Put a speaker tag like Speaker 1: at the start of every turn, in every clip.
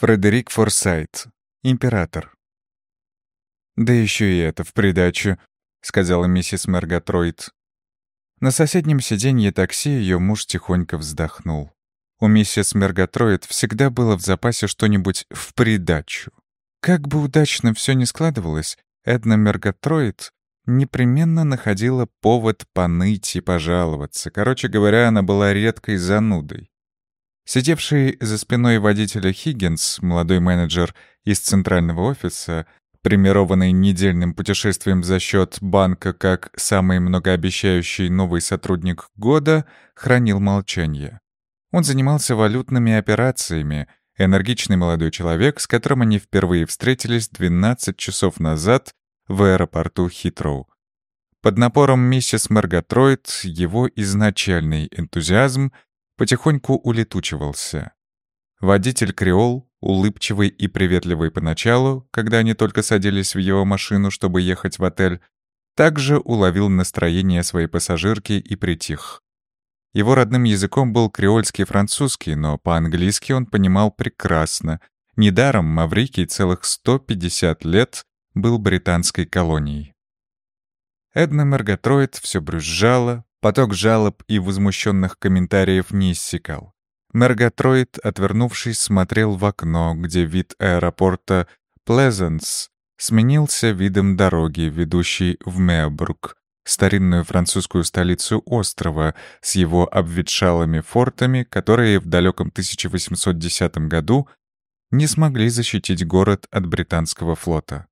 Speaker 1: Фредерик Форсайт. Император. «Да еще и это в придачу», — сказала миссис Мергатроид. На соседнем сиденье такси ее муж тихонько вздохнул. У миссис Мергатроид всегда было в запасе что-нибудь в придачу. Как бы удачно все ни складывалось, Эдна Мергатроид непременно находила повод поныть и пожаловаться. Короче говоря, она была редкой занудой. Сидевший за спиной водителя Хиггинс, молодой менеджер из центрального офиса, премированный недельным путешествием за счет банка как самый многообещающий новый сотрудник года, хранил молчание. Он занимался валютными операциями, энергичный молодой человек, с которым они впервые встретились 12 часов назад в аэропорту Хитроу. Под напором миссис Маргатроид его изначальный энтузиазм потихоньку улетучивался. Водитель Креол, улыбчивый и приветливый поначалу, когда они только садились в его машину, чтобы ехать в отель, также уловил настроение своей пассажирки и притих. Его родным языком был креольский французский, но по-английски он понимал прекрасно. Недаром Маврикий целых 150 лет был британской колонией. Эдна Мергатроид все брюзжала, поток жалоб и возмущенных комментариев не иссякал. Мергатроид, отвернувшись, смотрел в окно, где вид аэропорта Плезенс сменился видом дороги, ведущей в Меобрук, старинную французскую столицу острова с его обветшалыми фортами, которые в далеком 1810 году не смогли защитить город от британского флота.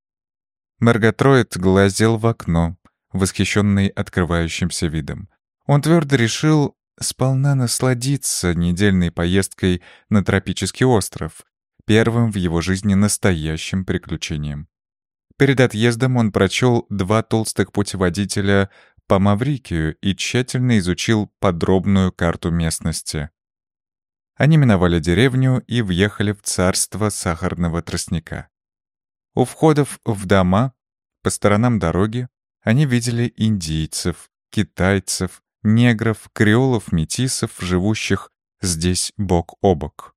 Speaker 1: Мергатроид глазел в окно, восхищенный открывающимся видом. Он твердо решил сполна насладиться недельной поездкой на тропический остров, первым в его жизни настоящим приключением. Перед отъездом он прочел два толстых путеводителя по Маврикию и тщательно изучил подробную карту местности. Они миновали деревню и въехали в царство сахарного тростника. У входов в дома, по сторонам дороги, они видели индийцев, китайцев, негров, креолов-метисов, живущих здесь бок о бок.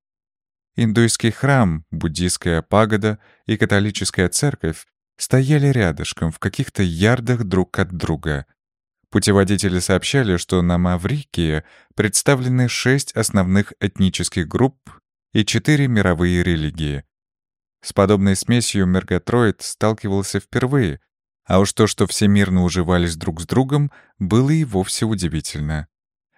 Speaker 1: Индуйский храм, буддийская пагода и католическая церковь стояли рядышком в каких-то ярдах друг от друга. Путеводители сообщали, что на Маврикии представлены шесть основных этнических групп и четыре мировые религии. С подобной смесью Мергатроид сталкивался впервые, а уж то, что все мирно уживались друг с другом, было и вовсе удивительно.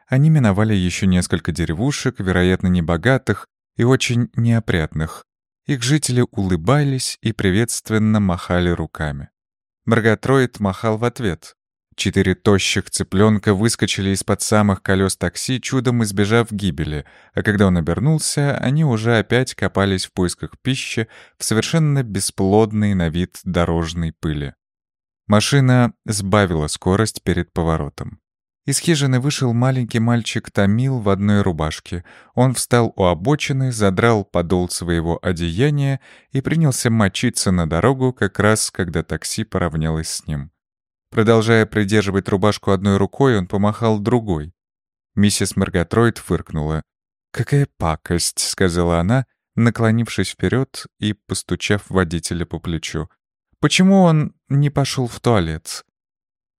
Speaker 1: Они миновали еще несколько деревушек, вероятно, небогатых и очень неопрятных. Их жители улыбались и приветственно махали руками. Маргатроид махал в ответ. Четыре тощих цыпленка выскочили из-под самых колес такси, чудом избежав гибели, а когда он обернулся, они уже опять копались в поисках пищи в совершенно бесплодной на вид дорожной пыли. Машина сбавила скорость перед поворотом. Из хижины вышел маленький мальчик Томил в одной рубашке. Он встал у обочины, задрал подол своего одеяния и принялся мочиться на дорогу как раз, когда такси поравнялось с ним. Продолжая придерживать рубашку одной рукой, он помахал другой. Миссис Маргатроид фыркнула. «Какая пакость», — сказала она, наклонившись вперед и постучав водителя по плечу. Почему он не пошел в туалет?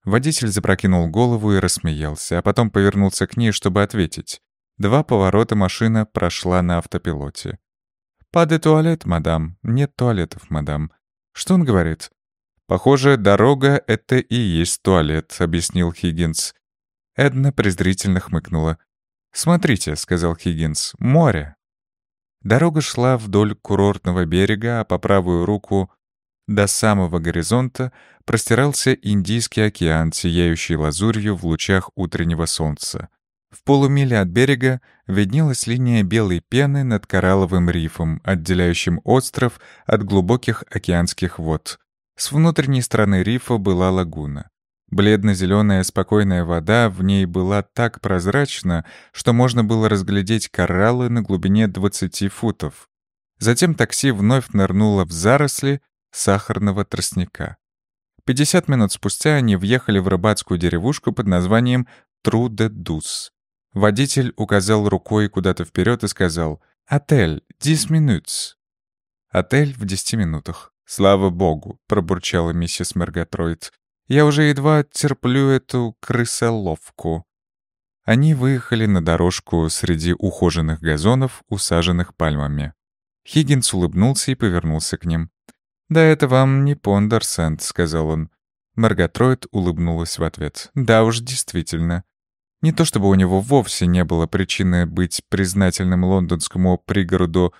Speaker 1: Водитель запрокинул голову и рассмеялся, а потом повернулся к ней, чтобы ответить. Два поворота машина прошла на автопилоте. «Паде туалет, мадам. Нет туалетов, мадам». «Что он говорит?» «Похоже, дорога — это и есть туалет», — объяснил Хиггинс. Эдна презрительно хмыкнула. «Смотрите», — сказал Хиггинс, — «море». Дорога шла вдоль курортного берега, а по правую руку до самого горизонта простирался Индийский океан, сияющий лазурью в лучах утреннего солнца. В полумиле от берега виднелась линия белой пены над коралловым рифом, отделяющим остров от глубоких океанских вод. С внутренней стороны рифа была лагуна. Бледно-зеленая спокойная вода в ней была так прозрачна, что можно было разглядеть кораллы на глубине 20 футов. Затем такси вновь нырнуло в заросли, сахарного тростника. 50 минут спустя они въехали в рыбацкую деревушку под названием Тру-де-Дус. Водитель указал рукой куда-то вперед и сказал «Отель, 10 минут». Отель в десяти минутах. «Слава богу», — пробурчала миссис Мергатроид. «Я уже едва терплю эту крысоловку». Они выехали на дорожку среди ухоженных газонов, усаженных пальмами. Хиггинс улыбнулся и повернулся к ним. «Да это вам не Пондерсент», — сказал он. Маргатроид улыбнулась в ответ. «Да уж, действительно. Не то чтобы у него вовсе не было причины быть признательным лондонскому пригороду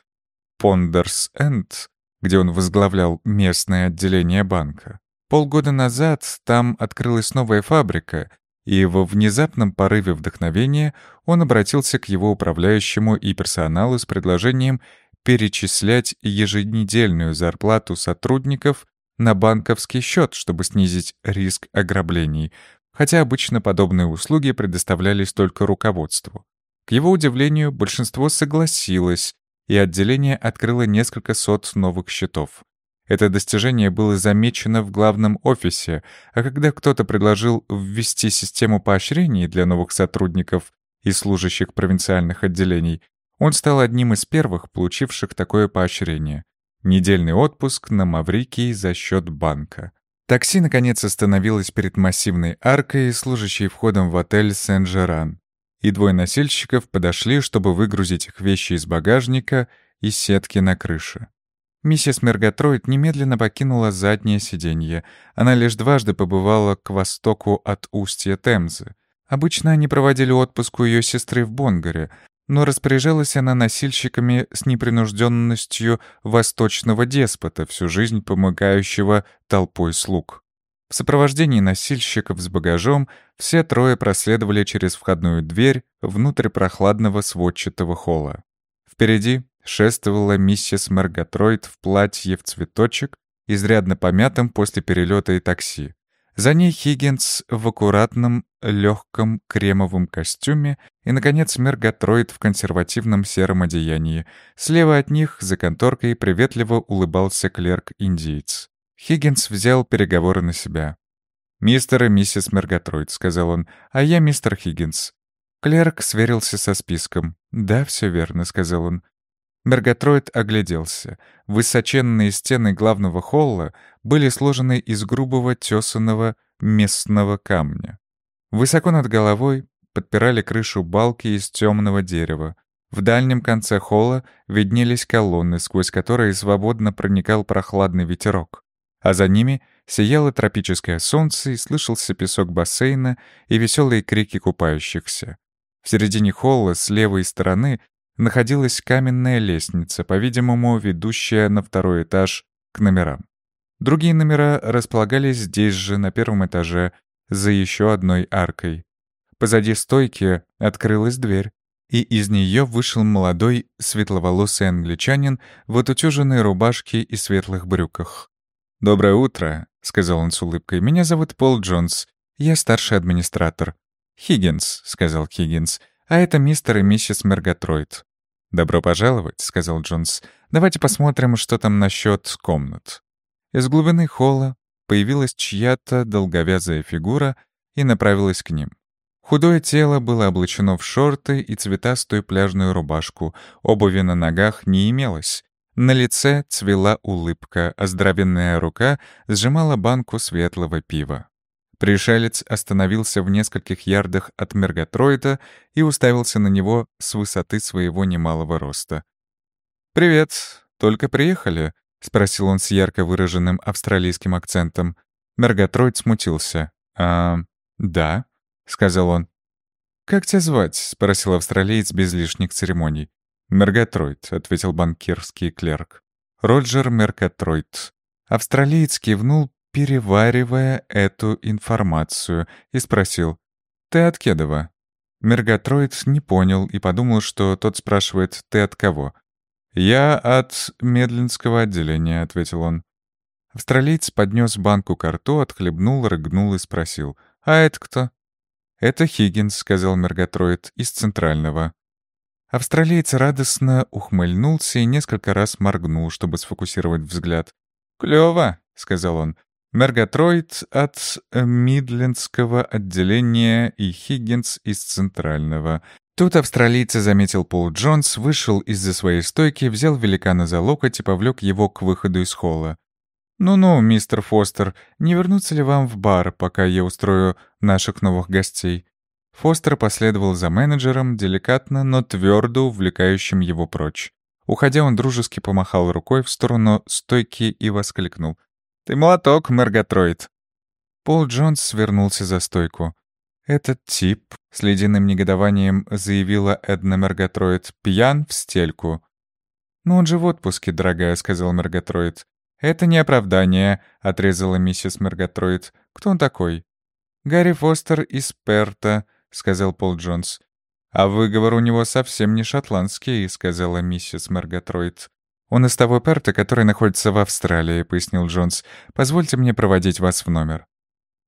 Speaker 1: Пондерс-Энд, где он возглавлял местное отделение банка. Полгода назад там открылась новая фабрика, и во внезапном порыве вдохновения он обратился к его управляющему и персоналу с предложением перечислять еженедельную зарплату сотрудников на банковский счет, чтобы снизить риск ограблений, хотя обычно подобные услуги предоставлялись только руководству. К его удивлению, большинство согласилось, и отделение открыло несколько сот новых счетов. Это достижение было замечено в главном офисе, а когда кто-то предложил ввести систему поощрений для новых сотрудников и служащих провинциальных отделений, он стал одним из первых, получивших такое поощрение. Недельный отпуск на Маврикии за счет банка. Такси, наконец, остановилось перед массивной аркой, служащей входом в отель Сен-Жеран. И двое носильщиков подошли, чтобы выгрузить их вещи из багажника и сетки на крыше. Миссис Мерготроид немедленно покинула заднее сиденье. Она лишь дважды побывала к востоку от устья Темзы. Обычно они проводили отпуск у ее сестры в Бонгаре, но распоряжалась она носильщиками с непринужденностью восточного деспота, всю жизнь помогающего толпой слуг. В сопровождении носильщиков с багажом все трое проследовали через входную дверь внутрь прохладного сводчатого холла. Впереди шествовала миссис Маргатроид в платье в цветочек, изрядно помятом после перелета и такси. За ней Хиггинс в аккуратном, легком кремовом костюме и, наконец, Мергатроид в консервативном сером одеянии. Слева от них, за конторкой, приветливо улыбался клерк-индиец. Хиггинс взял переговоры на себя. «Мистер и миссис Мергатроид», — сказал он, — «а я мистер Хиггинс». Клерк сверился со списком. «Да, все верно», — сказал он. Мергатроид огляделся. Высоченные стены главного холла были сложены из грубого тесаного местного камня. Высоко над головой подпирали крышу балки из темного дерева. В дальнем конце холла виднелись колонны, сквозь которые свободно проникал прохладный ветерок. А за ними сияло тропическое солнце и слышался песок бассейна и веселые крики купающихся. В середине холла с левой стороны находилась каменная лестница, по-видимому, ведущая на второй этаж к номерам. Другие номера располагались здесь же, на первом этаже, за еще одной аркой. Позади стойки открылась дверь, и из нее вышел молодой светловолосый англичанин в отутюженной рубашке и светлых брюках. «Доброе утро», — сказал он с улыбкой. «Меня зовут Пол Джонс. Я старший администратор». «Хиггинс», — сказал Хиггинс а это мистер и миссис Мергатроид. «Добро пожаловать», — сказал Джонс. «Давайте посмотрим, что там насчет комнат». Из глубины холла появилась чья-то долговязая фигура и направилась к ним. Худое тело было облачено в шорты и цветастую пляжную рубашку, обуви на ногах не имелось. На лице цвела улыбка, а здоровенная рука сжимала банку светлого пива. Пришелец остановился в нескольких ярдах от Мергатроида и уставился на него с высоты своего немалого роста. «Привет, только приехали?» — спросил он с ярко выраженным австралийским акцентом. Мергатроид смутился. «А, да», — сказал он. «Как тебя звать?» — спросил австралиец без лишних церемоний. «Мергатроид», — ответил банкирский клерк. «Роджер Мергатроид». Австралиец кивнул, переваривая эту информацию, и спросил «Ты от Кедова?» Мергатроид не понял и подумал, что тот спрашивает «Ты от кого?» «Я от Медлинского отделения», — ответил он. Австралиец поднес банку к рту, отхлебнул, рыгнул и спросил «А это кто?» «Это Хиггинс», — сказал Мергатроид, — «из Центрального». Австралиец радостно ухмыльнулся и несколько раз моргнул, чтобы сфокусировать взгляд. «Клёво», — сказал он. Мергатроид от Мидлендского отделения и Хиггинс из Центрального. Тут австралийца заметил Пол Джонс, вышел из-за своей стойки, взял великана за локоть и повлек его к выходу из холла. «Ну-ну, мистер Фостер, не вернуться ли вам в бар, пока я устрою наших новых гостей?» Фостер последовал за менеджером, деликатно, но твердо увлекающим его прочь. Уходя, он дружески помахал рукой в сторону стойки и воскликнул. «Ты молоток, Мерготроид!» Пол Джонс свернулся за стойку. «Этот тип», — с ледяным негодованием заявила Эдна Мерготроид, — «пьян в стельку». «Но он же в отпуске, дорогая», — сказал Мерготроид. «Это не оправдание», — отрезала миссис Мерготроид. «Кто он такой?» «Гарри Фостер из Перта», — сказал Пол Джонс. «А выговор у него совсем не шотландский», — сказала миссис Мерготроид. «Он из того Перта, который находится в Австралии», — пояснил Джонс. «Позвольте мне проводить вас в номер».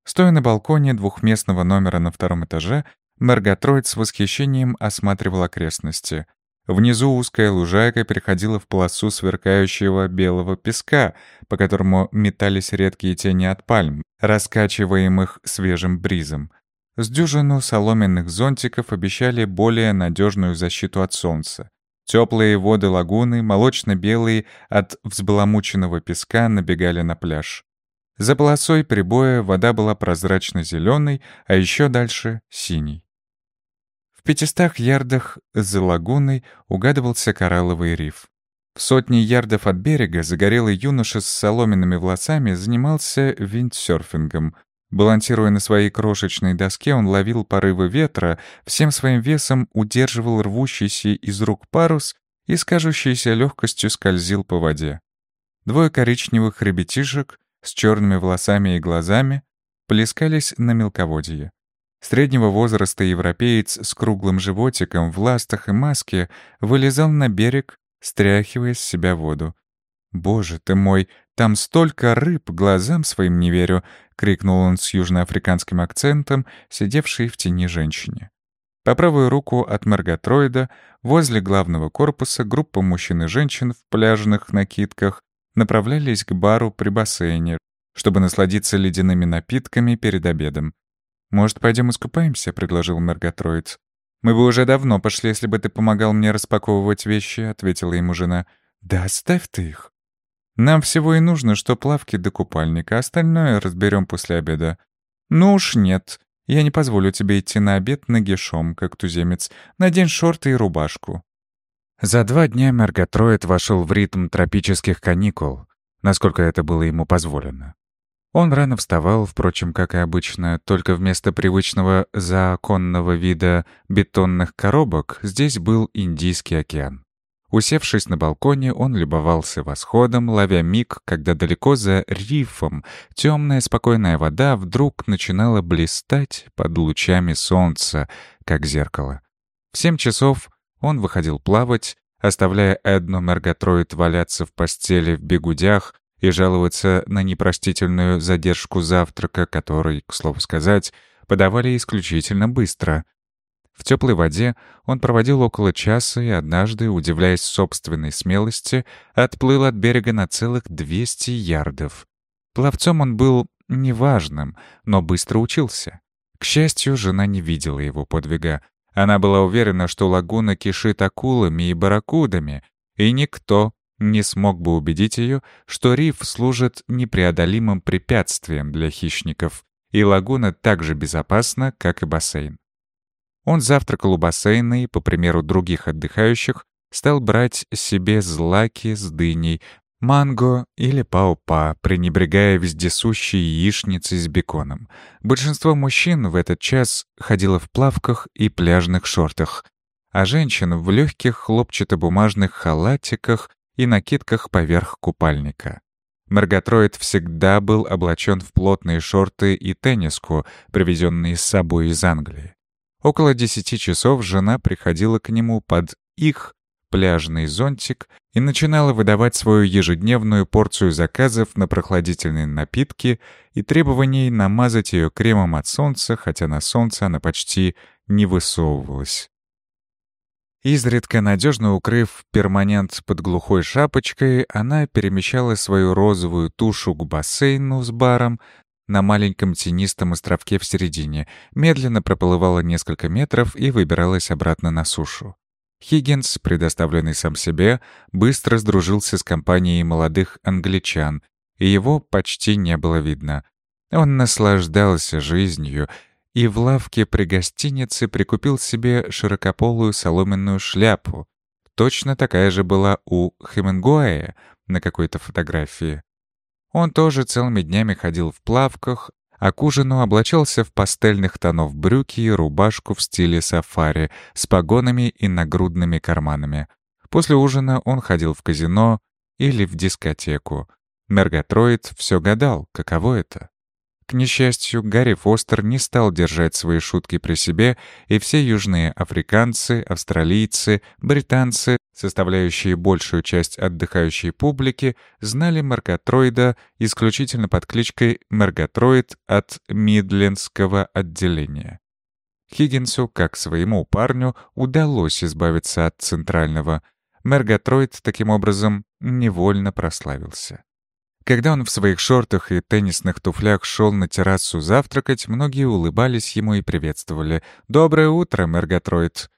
Speaker 1: Стоя на балконе двухместного номера на втором этаже, Мерготроид с восхищением осматривал окрестности. Внизу узкая лужайка переходила в полосу сверкающего белого песка, по которому метались редкие тени от пальм, раскачиваемых свежим бризом. С дюжину соломенных зонтиков обещали более надежную защиту от солнца. Теплые воды лагуны, молочно-белые от взбаламученного песка, набегали на пляж. За полосой прибоя вода была прозрачно-зеленой, а еще дальше — синей. В пятистах ярдах за лагуной угадывался коралловый риф. В сотни ярдов от берега загорелый юноша с соломенными волосами занимался виндсерфингом. Балансируя на своей крошечной доске, он ловил порывы ветра, всем своим весом удерживал рвущийся из рук парус и с кажущейся легкостью скользил по воде. Двое коричневых ребятишек с черными волосами и глазами плескались на мелководье. Среднего возраста европеец с круглым животиком в ластах и маске вылезал на берег, стряхивая с себя воду. «Боже ты мой, там столько рыб, глазам своим не верю!» — крикнул он с южноафриканским акцентом, сидевшей в тени женщине. По правую руку от Маргатроида, возле главного корпуса, группа мужчин и женщин в пляжных накидках направлялись к бару при бассейне, чтобы насладиться ледяными напитками перед обедом. «Может, пойдем искупаемся?» — предложил Мерготроиц. «Мы бы уже давно пошли, если бы ты помогал мне распаковывать вещи», — ответила ему жена. «Да оставь ты их». «Нам всего и нужно, что плавки до купальника, остальное разберем после обеда». «Ну уж нет. Я не позволю тебе идти на обед нагишом, как туземец. Надень шорты и рубашку». За два дня Мерготроид вошел в ритм тропических каникул, насколько это было ему позволено. Он рано вставал, впрочем, как и обычно, только вместо привычного законного вида бетонных коробок здесь был Индийский океан. Усевшись на балконе, он любовался восходом, ловя миг, когда далеко за рифом темная спокойная вода вдруг начинала блистать под лучами солнца, как зеркало. В семь часов он выходил плавать, оставляя Эдну Мерготроид валяться в постели в бегудях и жаловаться на непростительную задержку завтрака, который, к слову сказать, подавали исключительно быстро. В теплой воде он проводил около часа и однажды, удивляясь собственной смелости, отплыл от берега на целых 200 ярдов. Пловцом он был неважным, но быстро учился. К счастью, жена не видела его подвига, она была уверена, что лагуна кишит акулами и барракудами, и никто не смог бы убедить ее, что риф служит непреодолимым препятствием для хищников, и лагуна так же безопасна, как и бассейн. Он завтракал у бассейна и, по примеру других отдыхающих, стал брать себе злаки с дыней, манго или паупа, пренебрегая вездесущей яичницей с беконом. Большинство мужчин в этот час ходило в плавках и пляжных шортах, а женщин в легких хлопчатобумажных халатиках и накидках поверх купальника. Марготроид всегда был облачен в плотные шорты и тенниску, привезенные с собой из Англии. Около десяти часов жена приходила к нему под их пляжный зонтик и начинала выдавать свою ежедневную порцию заказов на прохладительные напитки и требований намазать ее кремом от солнца, хотя на солнце она почти не высовывалась. Изредка надежно укрыв перманент под глухой шапочкой, она перемещала свою розовую тушу к бассейну с баром, на маленьком тенистом островке в середине, медленно проплывала несколько метров и выбиралась обратно на сушу. Хиггинс, предоставленный сам себе, быстро сдружился с компанией молодых англичан, и его почти не было видно. Он наслаждался жизнью и в лавке при гостинице прикупил себе широкополую соломенную шляпу. Точно такая же была у Хемингуэя на какой-то фотографии. Он тоже целыми днями ходил в плавках, а к ужину облачался в пастельных тонов брюки и рубашку в стиле сафари с погонами и нагрудными карманами. После ужина он ходил в казино или в дискотеку. Мерготроид все гадал, каково это. К несчастью, Гарри Фостер не стал держать свои шутки при себе, и все южные африканцы, австралийцы, британцы, составляющие большую часть отдыхающей публики, знали Мерготроида исключительно под кличкой Мерготроид от Мидлендского отделения. Хиггинсу, как своему парню, удалось избавиться от центрального. Мерготроид, таким образом, невольно прославился. Когда он в своих шортах и теннисных туфлях шел на террасу завтракать, многие улыбались ему и приветствовали. «Доброе утро, Мерготроид!»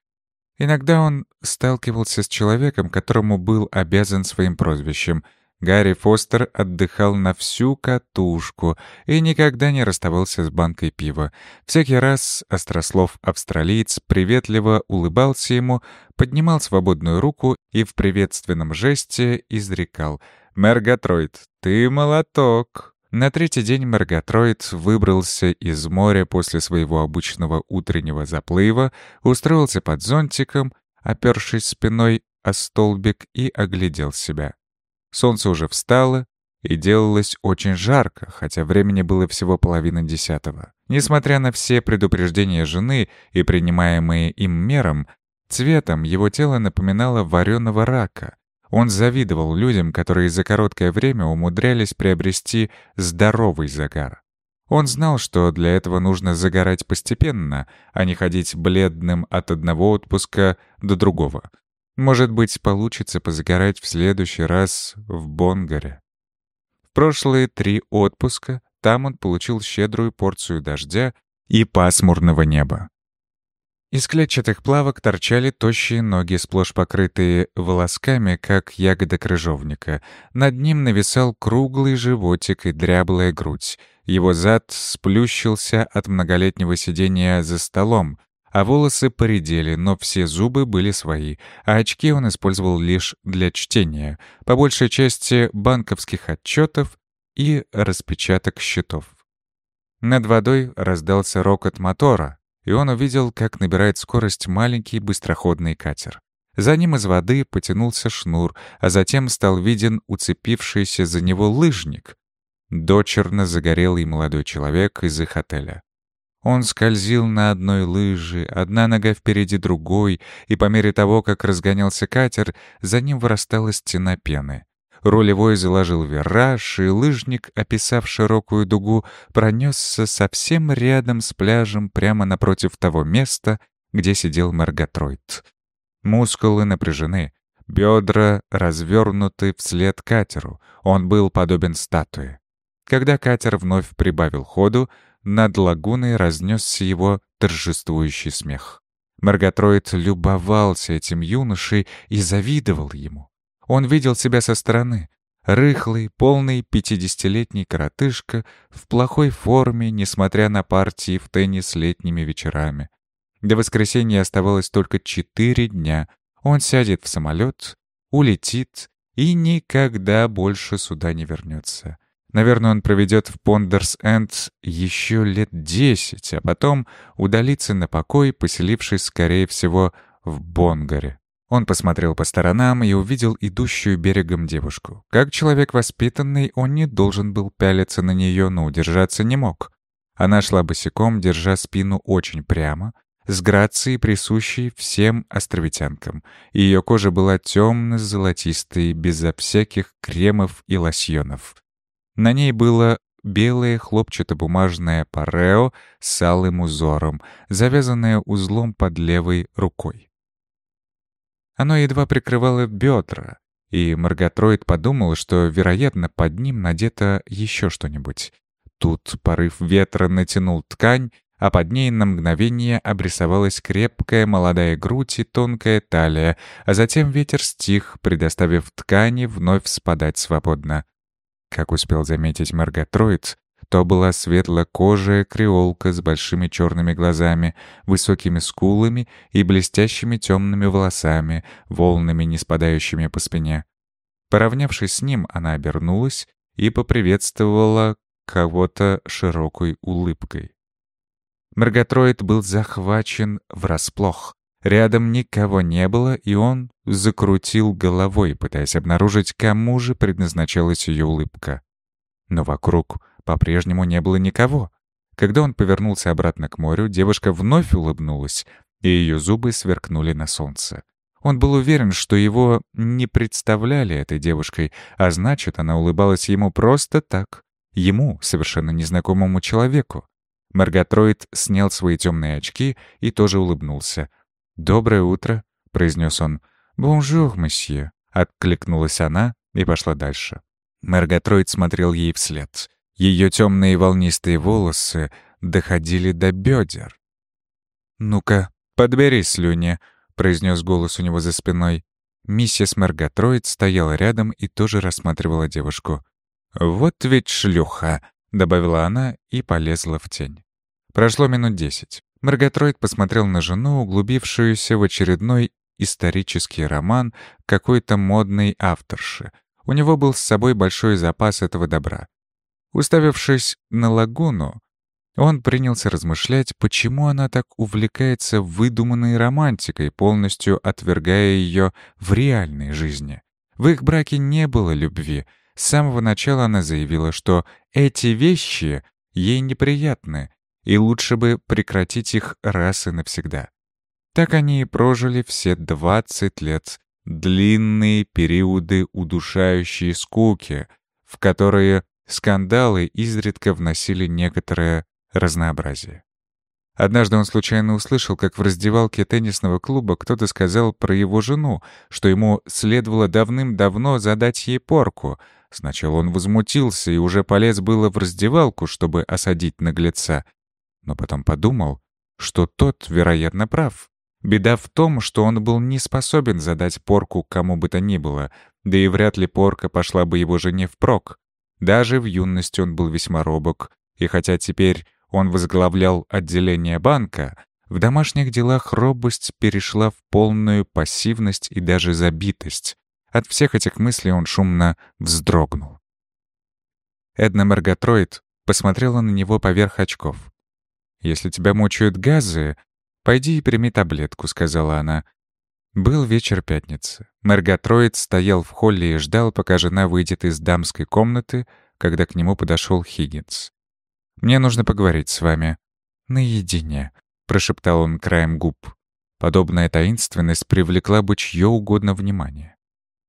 Speaker 1: Иногда он сталкивался с человеком, которому был обязан своим прозвищем. Гарри Фостер отдыхал на всю катушку и никогда не расставался с банкой пива. Всякий раз острослов-австралиец приветливо улыбался ему, поднимал свободную руку и в приветственном жесте изрекал — «Мерготроид, ты молоток!» На третий день Мерготроид выбрался из моря после своего обычного утреннего заплыва, устроился под зонтиком, опершись спиной о столбик и оглядел себя. Солнце уже встало, и делалось очень жарко, хотя времени было всего половина десятого. Несмотря на все предупреждения жены и принимаемые им мерам, цветом его тело напоминало вареного рака, он завидовал людям, которые за короткое время умудрялись приобрести здоровый загар. Он знал, что для этого нужно загорать постепенно, а не ходить бледным от одного отпуска до другого. Может быть, получится позагорать в следующий раз в Бонгаре. В прошлые три отпуска там он получил щедрую порцию дождя и пасмурного неба. Из клетчатых плавок торчали тощие ноги, сплошь покрытые волосками, как ягода крыжовника. Над ним нависал круглый животик и дряблая грудь. Его зад сплющился от многолетнего сидения за столом, а волосы поредели, но все зубы были свои, а очки он использовал лишь для чтения, по большей части банковских отчетов и распечаток счетов. Над водой раздался рокот мотора, и он увидел, как набирает скорость маленький быстроходный катер. За ним из воды потянулся шнур, а затем стал виден уцепившийся за него лыжник. Дочерно загорелый молодой человек из их отеля. Он скользил на одной лыже, одна нога впереди другой, и по мере того, как разгонялся катер, за ним вырастала стена пены. Рулевой заложил вираж, и лыжник, описав широкую дугу, пронесся совсем рядом с пляжем прямо напротив того места, где сидел Маргатройд. Мускулы напряжены, бедра развернуты вслед катеру, он был подобен статуе. Когда катер вновь прибавил ходу, над лагуной разнесся его торжествующий смех. Маргатроид любовался этим юношей и завидовал ему. Он видел себя со стороны. Рыхлый, полный пятидесятилетний коротышка в плохой форме, несмотря на партии в теннис летними вечерами. До воскресенья оставалось только четыре дня. Он сядет в самолет, улетит и никогда больше сюда не вернется. Наверное, он проведет в Пондерс-Энд еще лет десять, а потом удалится на покой, поселившись, скорее всего, в Бонгаре. Он посмотрел по сторонам и увидел идущую берегом девушку. Как человек воспитанный, он не должен был пялиться на нее, но удержаться не мог. Она шла босиком, держа спину очень прямо, с грацией, присущей всем островитянкам. Ее кожа была темно-золотистой, безо всяких кремов и лосьонов. На ней было белое хлопчатобумажное парео с алым узором, завязанное узлом под левой рукой. Оно едва прикрывало бедра, и Маргатроид подумал, что, вероятно, под ним надето еще что-нибудь. Тут порыв ветра натянул ткань, а под ней на мгновение обрисовалась крепкая молодая грудь и тонкая талия, а затем ветер стих, предоставив ткани вновь спадать свободно. Как успел заметить Марготроиц, то была светло-кожая креолка с большими черными глазами, высокими скулами и блестящими темными волосами, волнами, не спадающими по спине. Поравнявшись с ним, она обернулась и поприветствовала кого-то широкой улыбкой. Марготроид был захвачен врасплох. Рядом никого не было, и он закрутил головой, пытаясь обнаружить, кому же предназначалась ее улыбка. Но вокруг по-прежнему не было никого. Когда он повернулся обратно к морю, девушка вновь улыбнулась, и ее зубы сверкнули на солнце. Он был уверен, что его не представляли этой девушке, а значит, она улыбалась ему просто так, ему, совершенно незнакомому человеку. Марготроид снял свои темные очки и тоже улыбнулся. «Доброе утро», — произнес он. «Bonjour, monsieur», — откликнулась она и пошла дальше. Марготроид смотрел ей вслед. Ее темные волнистые волосы доходили до бедер. «Ну-ка, подбери слюни», — произнес голос у него за спиной. Миссис Марготроид стояла рядом и тоже рассматривала девушку. «Вот ведь шлюха», — добавила она и полезла в тень. Прошло минут десять. Марготроид посмотрел на жену, углубившуюся в очередной исторический роман какой-то модной авторши. У него был с собой большой запас этого добра. Уставившись на лагуну, он принялся размышлять, почему она так увлекается выдуманной романтикой, полностью отвергая ее в реальной жизни. В их браке не было любви. С самого начала она заявила, что эти вещи ей неприятны, и лучше бы прекратить их раз и навсегда. Так они и прожили все 20 лет, длинные периоды удушающей скуки, в которые Скандалы изредка вносили некоторое разнообразие. Однажды он случайно услышал, как в раздевалке теннисного клуба кто-то сказал про его жену, что ему следовало давным-давно задать ей порку. Сначала он возмутился и уже полез было в раздевалку, чтобы осадить наглеца. Но потом подумал, что тот, вероятно, прав. Беда в том, что он был не способен задать порку кому бы то ни было, да и вряд ли порка пошла бы его жене впрок. Даже в юности он был весьма робок, и хотя теперь он возглавлял отделение банка, в домашних делах робость перешла в полную пассивность и даже забитость. От всех этих мыслей он шумно вздрогнул. Эдна Марготроид посмотрела на него поверх очков. «Если тебя мучают газы, пойди и прими таблетку», — сказала она. Был вечер пятницы. Мэргатроид стоял в холле и ждал, пока жена выйдет из дамской комнаты, когда к нему подошел Хиггинс. «Мне нужно поговорить с вами». «Наедине», — прошептал он краем губ. Подобная таинственность привлекла бы чье угодно внимание.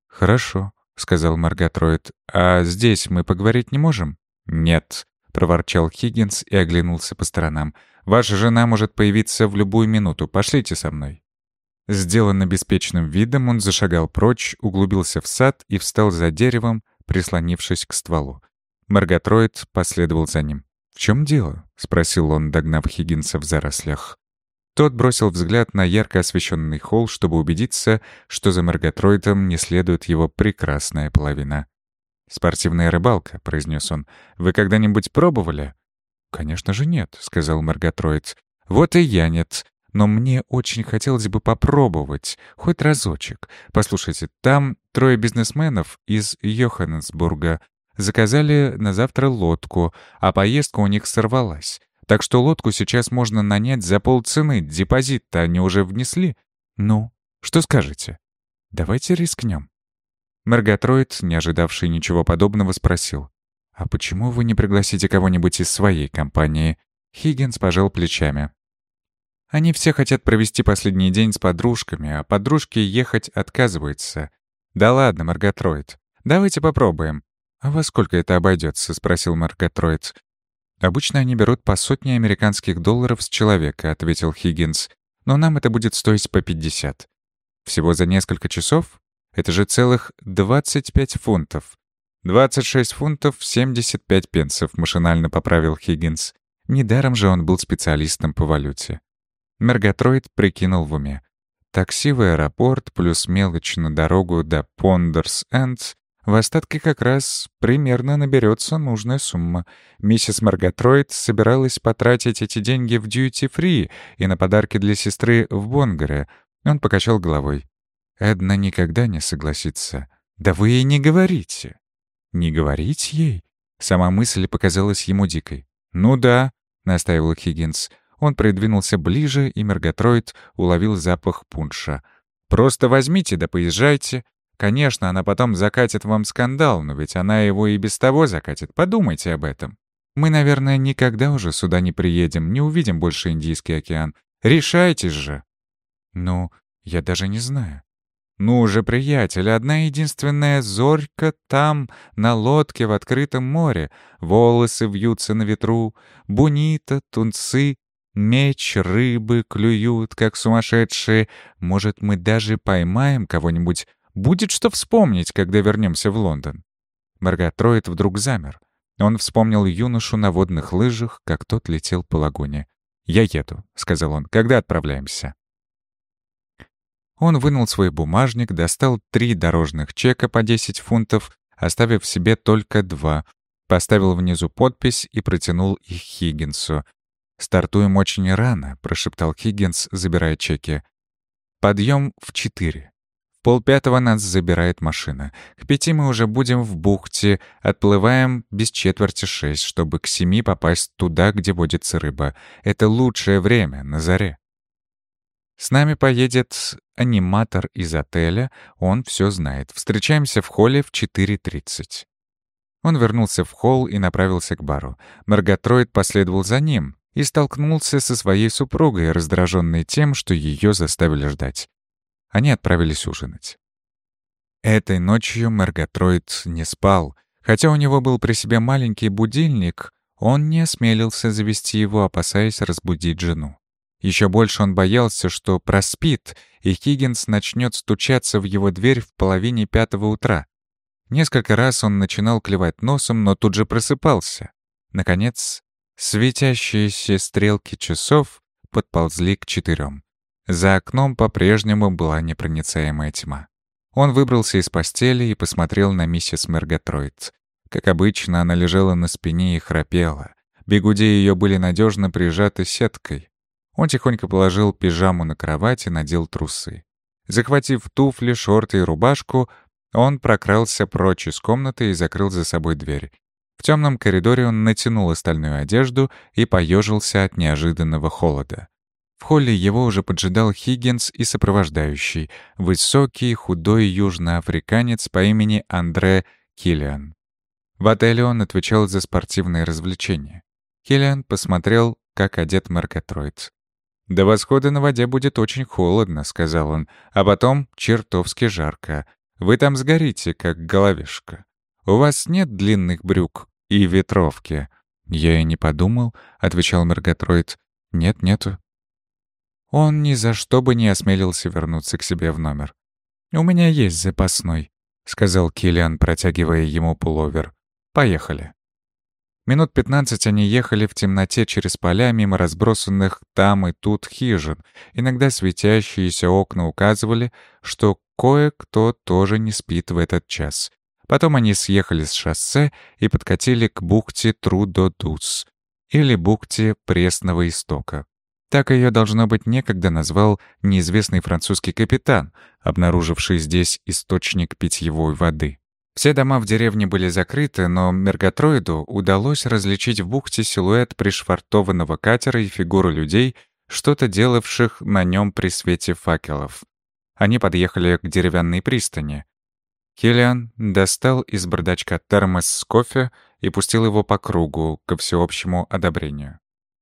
Speaker 1: «Хорошо», — сказал Маргатроид. «А здесь мы поговорить не можем?» «Нет», — проворчал Хиггинс и оглянулся по сторонам. «Ваша жена может появиться в любую минуту. Пошлите со мной». Сделанно беспечным видом, он зашагал прочь, углубился в сад и встал за деревом, прислонившись к стволу. Марготроид последовал за ним. «В чем дело?» — спросил он, догнав Хиггинса в зарослях. Тот бросил взгляд на ярко освещенный холл, чтобы убедиться, что за Марготроидом не следует его прекрасная половина. «Спортивная рыбалка», — произнес он. «Вы когда-нибудь пробовали?» «Конечно же нет», — сказал Марготроид. «Вот и я нет но мне очень хотелось бы попробовать, хоть разочек. Послушайте, там трое бизнесменов из Йоханнесбурга заказали на завтра лодку, а поездка у них сорвалась. Так что лодку сейчас можно нанять за полцены, депозит-то они уже внесли. Ну, что скажете? Давайте рискнем. Марготроид, не ожидавший ничего подобного, спросил. «А почему вы не пригласите кого-нибудь из своей компании?» Хиггинс пожал плечами. Они все хотят провести последний день с подружками, а подружки ехать отказываются. Да ладно, Марготроид. Давайте попробуем. А во сколько это обойдется? спросил Марготроид. Обычно они берут по сотне американских долларов с человека, ответил Хиггинс. Но нам это будет стоить по 50. Всего за несколько часов? Это же целых 25 фунтов. «26 фунтов 75 пенсов», — машинально поправил Хиггинс. Недаром же он был специалистом по валюте. Мергатроид прикинул в уме. Такси в аэропорт плюс мелочь на дорогу до Пондерс-Эндс в остатке как раз примерно наберется нужная сумма. Миссис Маргатроид собиралась потратить эти деньги в дьюти-фри и на подарки для сестры в Бонгаре. Он покачал головой. Эдна никогда не согласится. Да вы ей не говорите. Не говорить ей? Сама мысль показалась ему дикой. «Ну да», — настаивал Хиггинс. Он придвинулся ближе, и Мергатроид уловил запах пунша. «Просто возьмите да поезжайте. Конечно, она потом закатит вам скандал, но ведь она его и без того закатит. Подумайте об этом. Мы, наверное, никогда уже сюда не приедем, не увидим больше Индийский океан. Решайтесь же!» «Ну, я даже не знаю». «Ну же, приятель, одна единственная зорька там, на лодке в открытом море. Волосы вьются на ветру, бунита, тунцы, Меч, рыбы клюют, как сумасшедшие. Может, мы даже поймаем кого-нибудь. Будет что вспомнить, когда вернемся в Лондон. Маргатроид вдруг замер. Он вспомнил юношу на водных лыжах, как тот летел по лагуне. «Я еду», — сказал он. «Когда отправляемся?» Он вынул свой бумажник, достал три дорожных чека по 10 фунтов, оставив себе только два, поставил внизу подпись и протянул их Хиггинсу. «Стартуем очень рано», — прошептал Хиггинс, забирая чеки. «Подъем в четыре. В полпятого нас забирает машина. К пяти мы уже будем в бухте, отплываем без четверти шесть, чтобы к семи попасть туда, где водится рыба. Это лучшее время, на заре». С нами поедет аниматор из отеля, он все знает. Встречаемся в холле в 4.30. Он вернулся в холл и направился к бару. Маргатроид последовал за ним, и столкнулся со своей супругой, раздраженной тем, что ее заставили ждать. Они отправились ужинать. Этой ночью Мергатроид не спал. Хотя у него был при себе маленький будильник, он не осмелился завести его, опасаясь разбудить жену. Еще больше он боялся, что проспит, и Хиггинс начнет стучаться в его дверь в половине пятого утра. Несколько раз он начинал клевать носом, но тут же просыпался. Наконец, Светящиеся стрелки часов подползли к четырем. За окном по-прежнему была непроницаемая тьма. Он выбрался из постели и посмотрел на миссис Мергатроид. Как обычно, она лежала на спине и храпела. Бегуди ее были надежно прижаты сеткой. Он тихонько положил пижаму на кровать и надел трусы. Захватив туфли, шорты и рубашку, он прокрался прочь из комнаты и закрыл за собой дверь. В темном коридоре он натянул остальную одежду и поежился от неожиданного холода. В холле его уже поджидал Хиггинс и сопровождающий, высокий, худой южноафриканец по имени Андре Киллиан. В отеле он отвечал за спортивные развлечения. Киллиан посмотрел, как одет Маркотроиц. «До восхода на воде будет очень холодно», — сказал он, «а потом чертовски жарко. Вы там сгорите, как головешка». «У вас нет длинных брюк и ветровки?» «Я и не подумал», — отвечал Мергатроид. «Нет, нету». Он ни за что бы не осмелился вернуться к себе в номер. «У меня есть запасной», — сказал Киллиан, протягивая ему пуловер. «Поехали». Минут пятнадцать они ехали в темноте через поля мимо разбросанных там и тут хижин. Иногда светящиеся окна указывали, что кое-кто тоже не спит в этот час. Потом они съехали с шоссе и подкатили к бухте Трудодус, или бухте Пресного Истока. Так ее, должно быть, некогда назвал неизвестный французский капитан, обнаруживший здесь источник питьевой воды. Все дома в деревне были закрыты, но Мергатроиду удалось различить в бухте силуэт пришвартованного катера и фигуры людей, что-то делавших на нем при свете факелов. Они подъехали к деревянной пристани. Киллиан достал из бардачка термос с кофе и пустил его по кругу, ко всеобщему одобрению.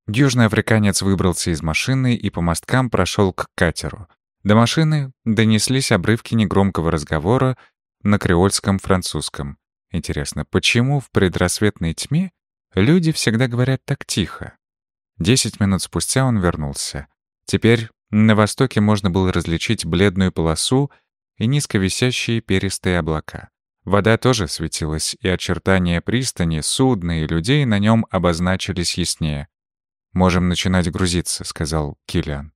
Speaker 1: Южный африканец выбрался из машины и по мосткам прошел к катеру. До машины донеслись обрывки негромкого разговора на креольском французском. Интересно, почему в предрассветной тьме люди всегда говорят так тихо? Десять минут спустя он вернулся. Теперь на востоке можно было различить бледную полосу и низко висящие перистые облака. Вода тоже светилась, и очертания пристани, судна и людей на нем обозначились яснее. «Можем начинать грузиться», — сказал Киллиан.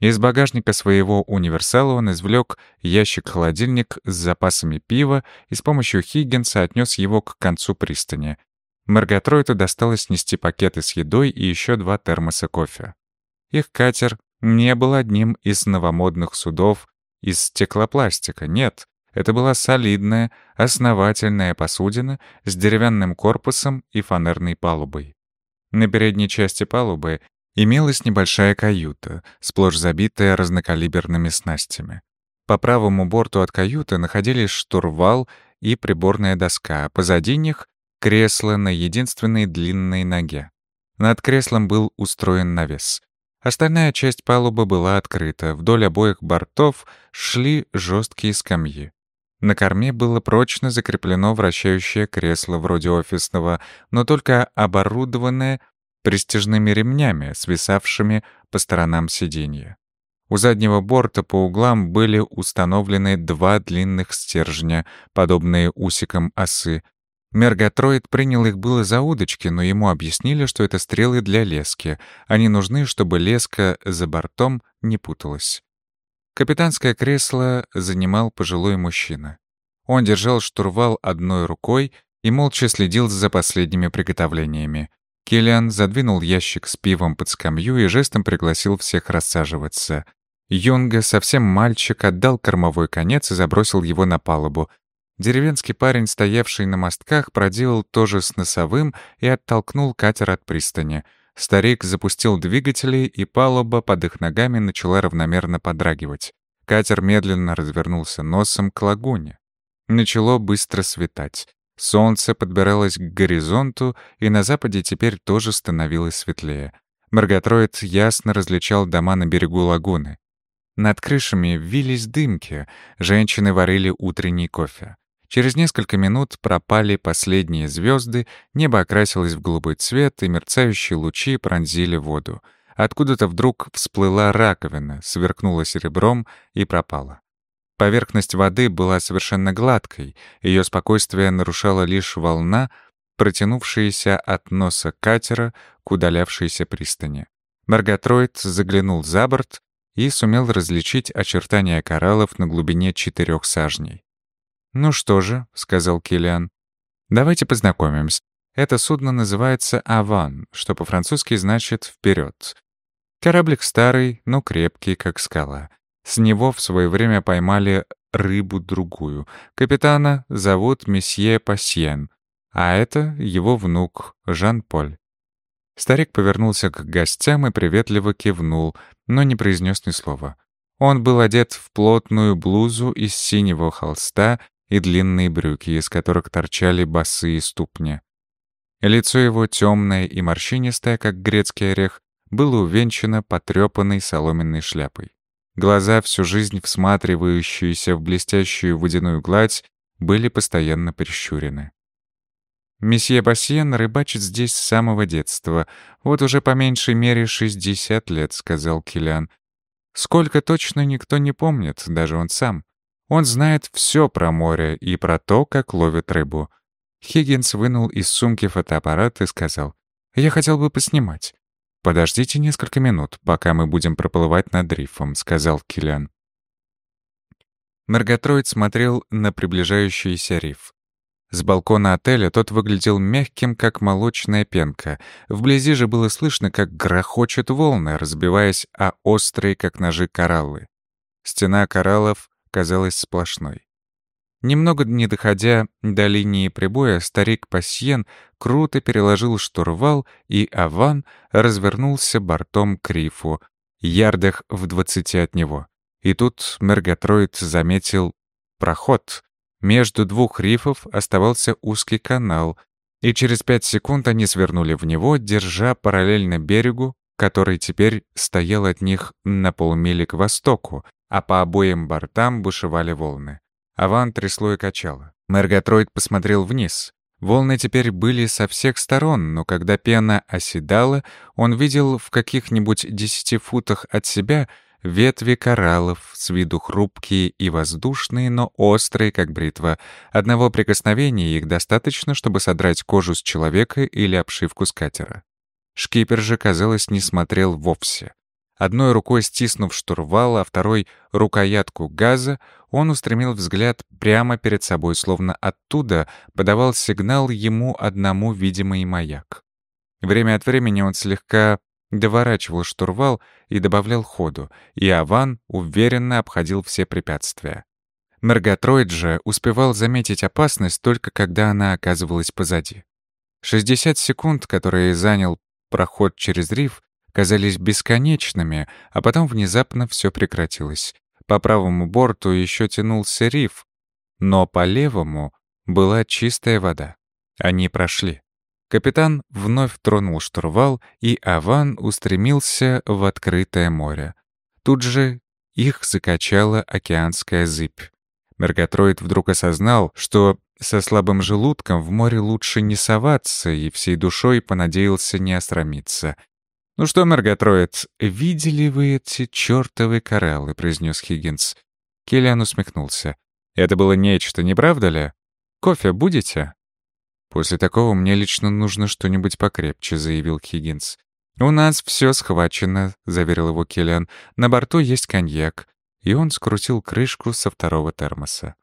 Speaker 1: Из багажника своего универсала он извлек ящик-холодильник с запасами пива и с помощью Хиггинса отнес его к концу пристани. Маргатройту досталось нести пакеты с едой и еще два термоса кофе. Их катер не был одним из новомодных судов из стеклопластика, нет. Это была солидная, основательная посудина с деревянным корпусом и фанерной палубой. На передней части палубы имелась небольшая каюта, сплошь забитая разнокалиберными снастями. По правому борту от каюты находились штурвал и приборная доска, а позади них — кресло на единственной длинной ноге. Над креслом был устроен навес. Остальная часть палубы была открыта, вдоль обоих бортов шли жесткие скамьи. На корме было прочно закреплено вращающее кресло вроде офисного, но только оборудованное престижными ремнями, свисавшими по сторонам сиденья. У заднего борта по углам были установлены два длинных стержня, подобные усикам осы. Мерготроид принял их было за удочки, но ему объяснили, что это стрелы для лески. Они нужны, чтобы леска за бортом не путалась. Капитанское кресло занимал пожилой мужчина. Он держал штурвал одной рукой и молча следил за последними приготовлениями. Киллиан задвинул ящик с пивом под скамью и жестом пригласил всех рассаживаться. Юнга, совсем мальчик, отдал кормовой конец и забросил его на палубу. Деревенский парень, стоявший на мостках, проделал то же с носовым и оттолкнул катер от пристани — Старик запустил двигатели, и палуба под их ногами начала равномерно подрагивать. Катер медленно развернулся носом к лагуне. Начало быстро светать. Солнце подбиралось к горизонту, и на западе теперь тоже становилось светлее. Марготроид ясно различал дома на берегу лагуны. Над крышами вились дымки, женщины варили утренний кофе. Через несколько минут пропали последние звезды, небо окрасилось в голубой цвет, и мерцающие лучи пронзили воду. Откуда-то вдруг всплыла раковина, сверкнула серебром и пропала. Поверхность воды была совершенно гладкой, ее спокойствие нарушала лишь волна, протянувшаяся от носа катера к удалявшейся пристани. Марготроид заглянул за борт и сумел различить очертания кораллов на глубине четырех сажней. «Ну что же», — сказал Киллиан, — «давайте познакомимся. Это судно называется «Аван», что по-французски значит «вперед». Кораблик старый, но крепкий, как скала. С него в свое время поймали рыбу другую. Капитана зовут месье Пассиен, а это его внук Жан-Поль. Старик повернулся к гостям и приветливо кивнул, но не произнес ни слова. Он был одет в плотную блузу из синего холста и длинные брюки, из которых торчали босые ступни. Лицо его, темное и морщинистое, как грецкий орех, было увенчано потрепанной соломенной шляпой. Глаза, всю жизнь всматривающиеся в блестящую водяную гладь, были постоянно прищурены. Месье Бассиен рыбачит здесь с самого детства. Вот уже по меньшей мере 60 лет, сказал Килиан. Сколько точно никто не помнит, даже он сам. Он знает все про море и про то, как ловят рыбу. Хиггинс вынул из сумки фотоаппарат и сказал, «Я хотел бы поснимать». «Подождите несколько минут, пока мы будем проплывать над рифом», — сказал Киллиан. Мерготроид смотрел на приближающийся риф. С балкона отеля тот выглядел мягким, как молочная пенка. Вблизи же было слышно, как грохочут волны, разбиваясь о острые, как ножи, кораллы. Стена кораллов казалась сплошной. Немного не доходя до линии прибоя, старик Пассиен круто переложил штурвал, и Аван развернулся бортом к рифу, ярдах в двадцати от него. И тут Мерготроид заметил проход. Между двух рифов оставался узкий канал, и через пять секунд они свернули в него, держа параллельно берегу, который теперь стоял от них на полмили к востоку, а по обоим бортам бушевали волны. Аван трясло и качало. Мерготроид посмотрел вниз. Волны теперь были со всех сторон, но когда пена оседала, он видел в каких-нибудь десяти футах от себя ветви кораллов, с виду хрупкие и воздушные, но острые, как бритва. Одного прикосновения их достаточно, чтобы содрать кожу с человека или обшивку с катера. Шкипер же, казалось, не смотрел вовсе. Одной рукой стиснув штурвал, а второй — рукоятку газа, он устремил взгляд прямо перед собой, словно оттуда подавал сигнал ему одному видимый маяк. Время от времени он слегка доворачивал штурвал и добавлял ходу, и Аван уверенно обходил все препятствия. Мергатроид же успевал заметить опасность только когда она оказывалась позади. 60 секунд, которые занял проход через риф, казались бесконечными, а потом внезапно все прекратилось. По правому борту еще тянулся риф, но по левому была чистая вода. Они прошли. Капитан вновь тронул штурвал, и Аван устремился в открытое море. Тут же их закачала океанская зыбь. Мергатроид вдруг осознал, что со слабым желудком в море лучше не соваться, и всей душой понадеялся не осрамиться. «Ну что, Мергатроид, видели вы эти чертовы кораллы?» — произнес Хиггинс. Келлиан усмехнулся. «Это было нечто, не правда ли? Кофе будете?» «После такого мне лично нужно что-нибудь покрепче», — заявил Хиггинс. «У нас все схвачено», — заверил его Келлиан. «На борту есть коньяк». И он скрутил крышку со второго термоса.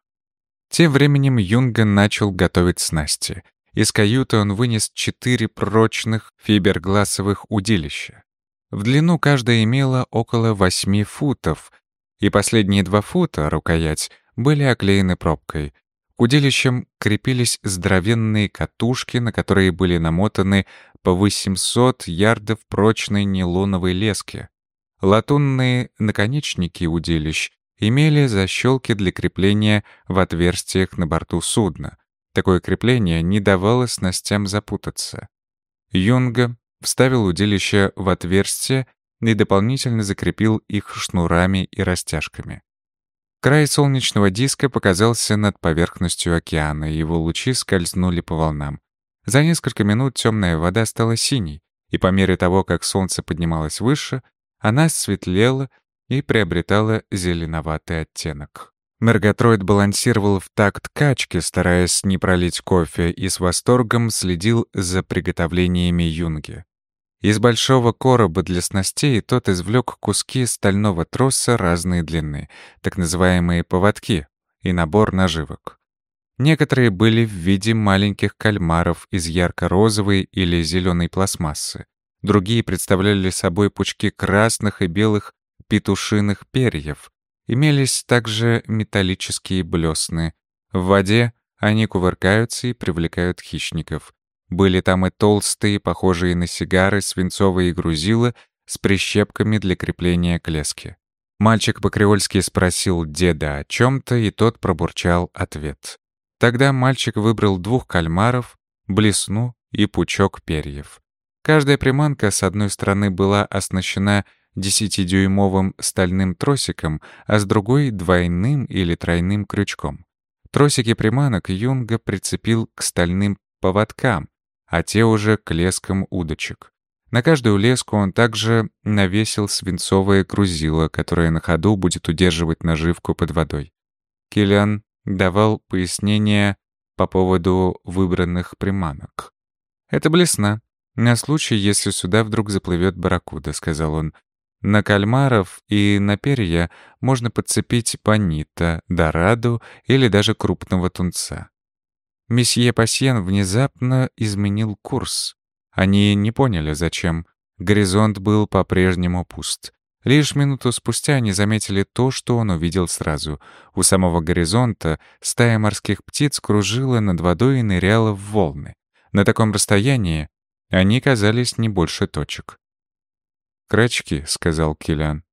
Speaker 1: Тем временем Юнга начал готовить снасти. Из каюты он вынес четыре прочных фибергласовых удилища. В длину каждая имела около восьми футов, и последние два фута, рукоять, были оклеены пробкой. К удилищам крепились здоровенные катушки, на которые были намотаны по 800 ярдов прочной нейлоновой лески. Латунные наконечники удилищ имели защелки для крепления в отверстиях на борту судна. Такое крепление не давало снастям запутаться. Юнга вставил удилище в отверстие и дополнительно закрепил их шнурами и растяжками. Край солнечного диска показался над поверхностью океана, и его лучи скользнули по волнам. За несколько минут темная вода стала синей, и по мере того, как солнце поднималось выше, она светлела и приобретала зеленоватый оттенок. Мергатроид балансировал в такт качки, стараясь не пролить кофе, и с восторгом следил за приготовлениями юнги. Из большого короба для снастей тот извлек куски стального троса разной длины, так называемые поводки, и набор наживок. Некоторые были в виде маленьких кальмаров из ярко-розовой или зеленой пластмассы. Другие представляли собой пучки красных и белых петушиных перьев, Имелись также металлические блесны. В воде они кувыркаются и привлекают хищников. Были там и толстые, похожие на сигары, свинцовые грузила с прищепками для крепления к леске. Мальчик по-креольски спросил деда о чем-то, и тот пробурчал ответ. Тогда мальчик выбрал двух кальмаров, блесну и пучок перьев. Каждая приманка с одной стороны была оснащена десятидюймовым стальным тросиком, а с другой — двойным или тройным крючком. Тросики приманок Юнга прицепил к стальным поводкам, а те уже к лескам удочек. На каждую леску он также навесил свинцовое грузило, которое на ходу будет удерживать наживку под водой. Киллиан давал пояснения по поводу выбранных приманок. «Это блесна. На случай, если сюда вдруг заплывет барракуда», — сказал он. На кальмаров и на перья можно подцепить панита, дораду или даже крупного тунца. Месье Пасьен внезапно изменил курс. Они не поняли, зачем. Горизонт был по-прежнему пуст. Лишь минуту спустя они заметили то, что он увидел сразу. У самого горизонта стая морских птиц кружила над водой и ныряла в волны. На таком расстоянии они казались не больше точек. «Крачки», — сказал Килиан.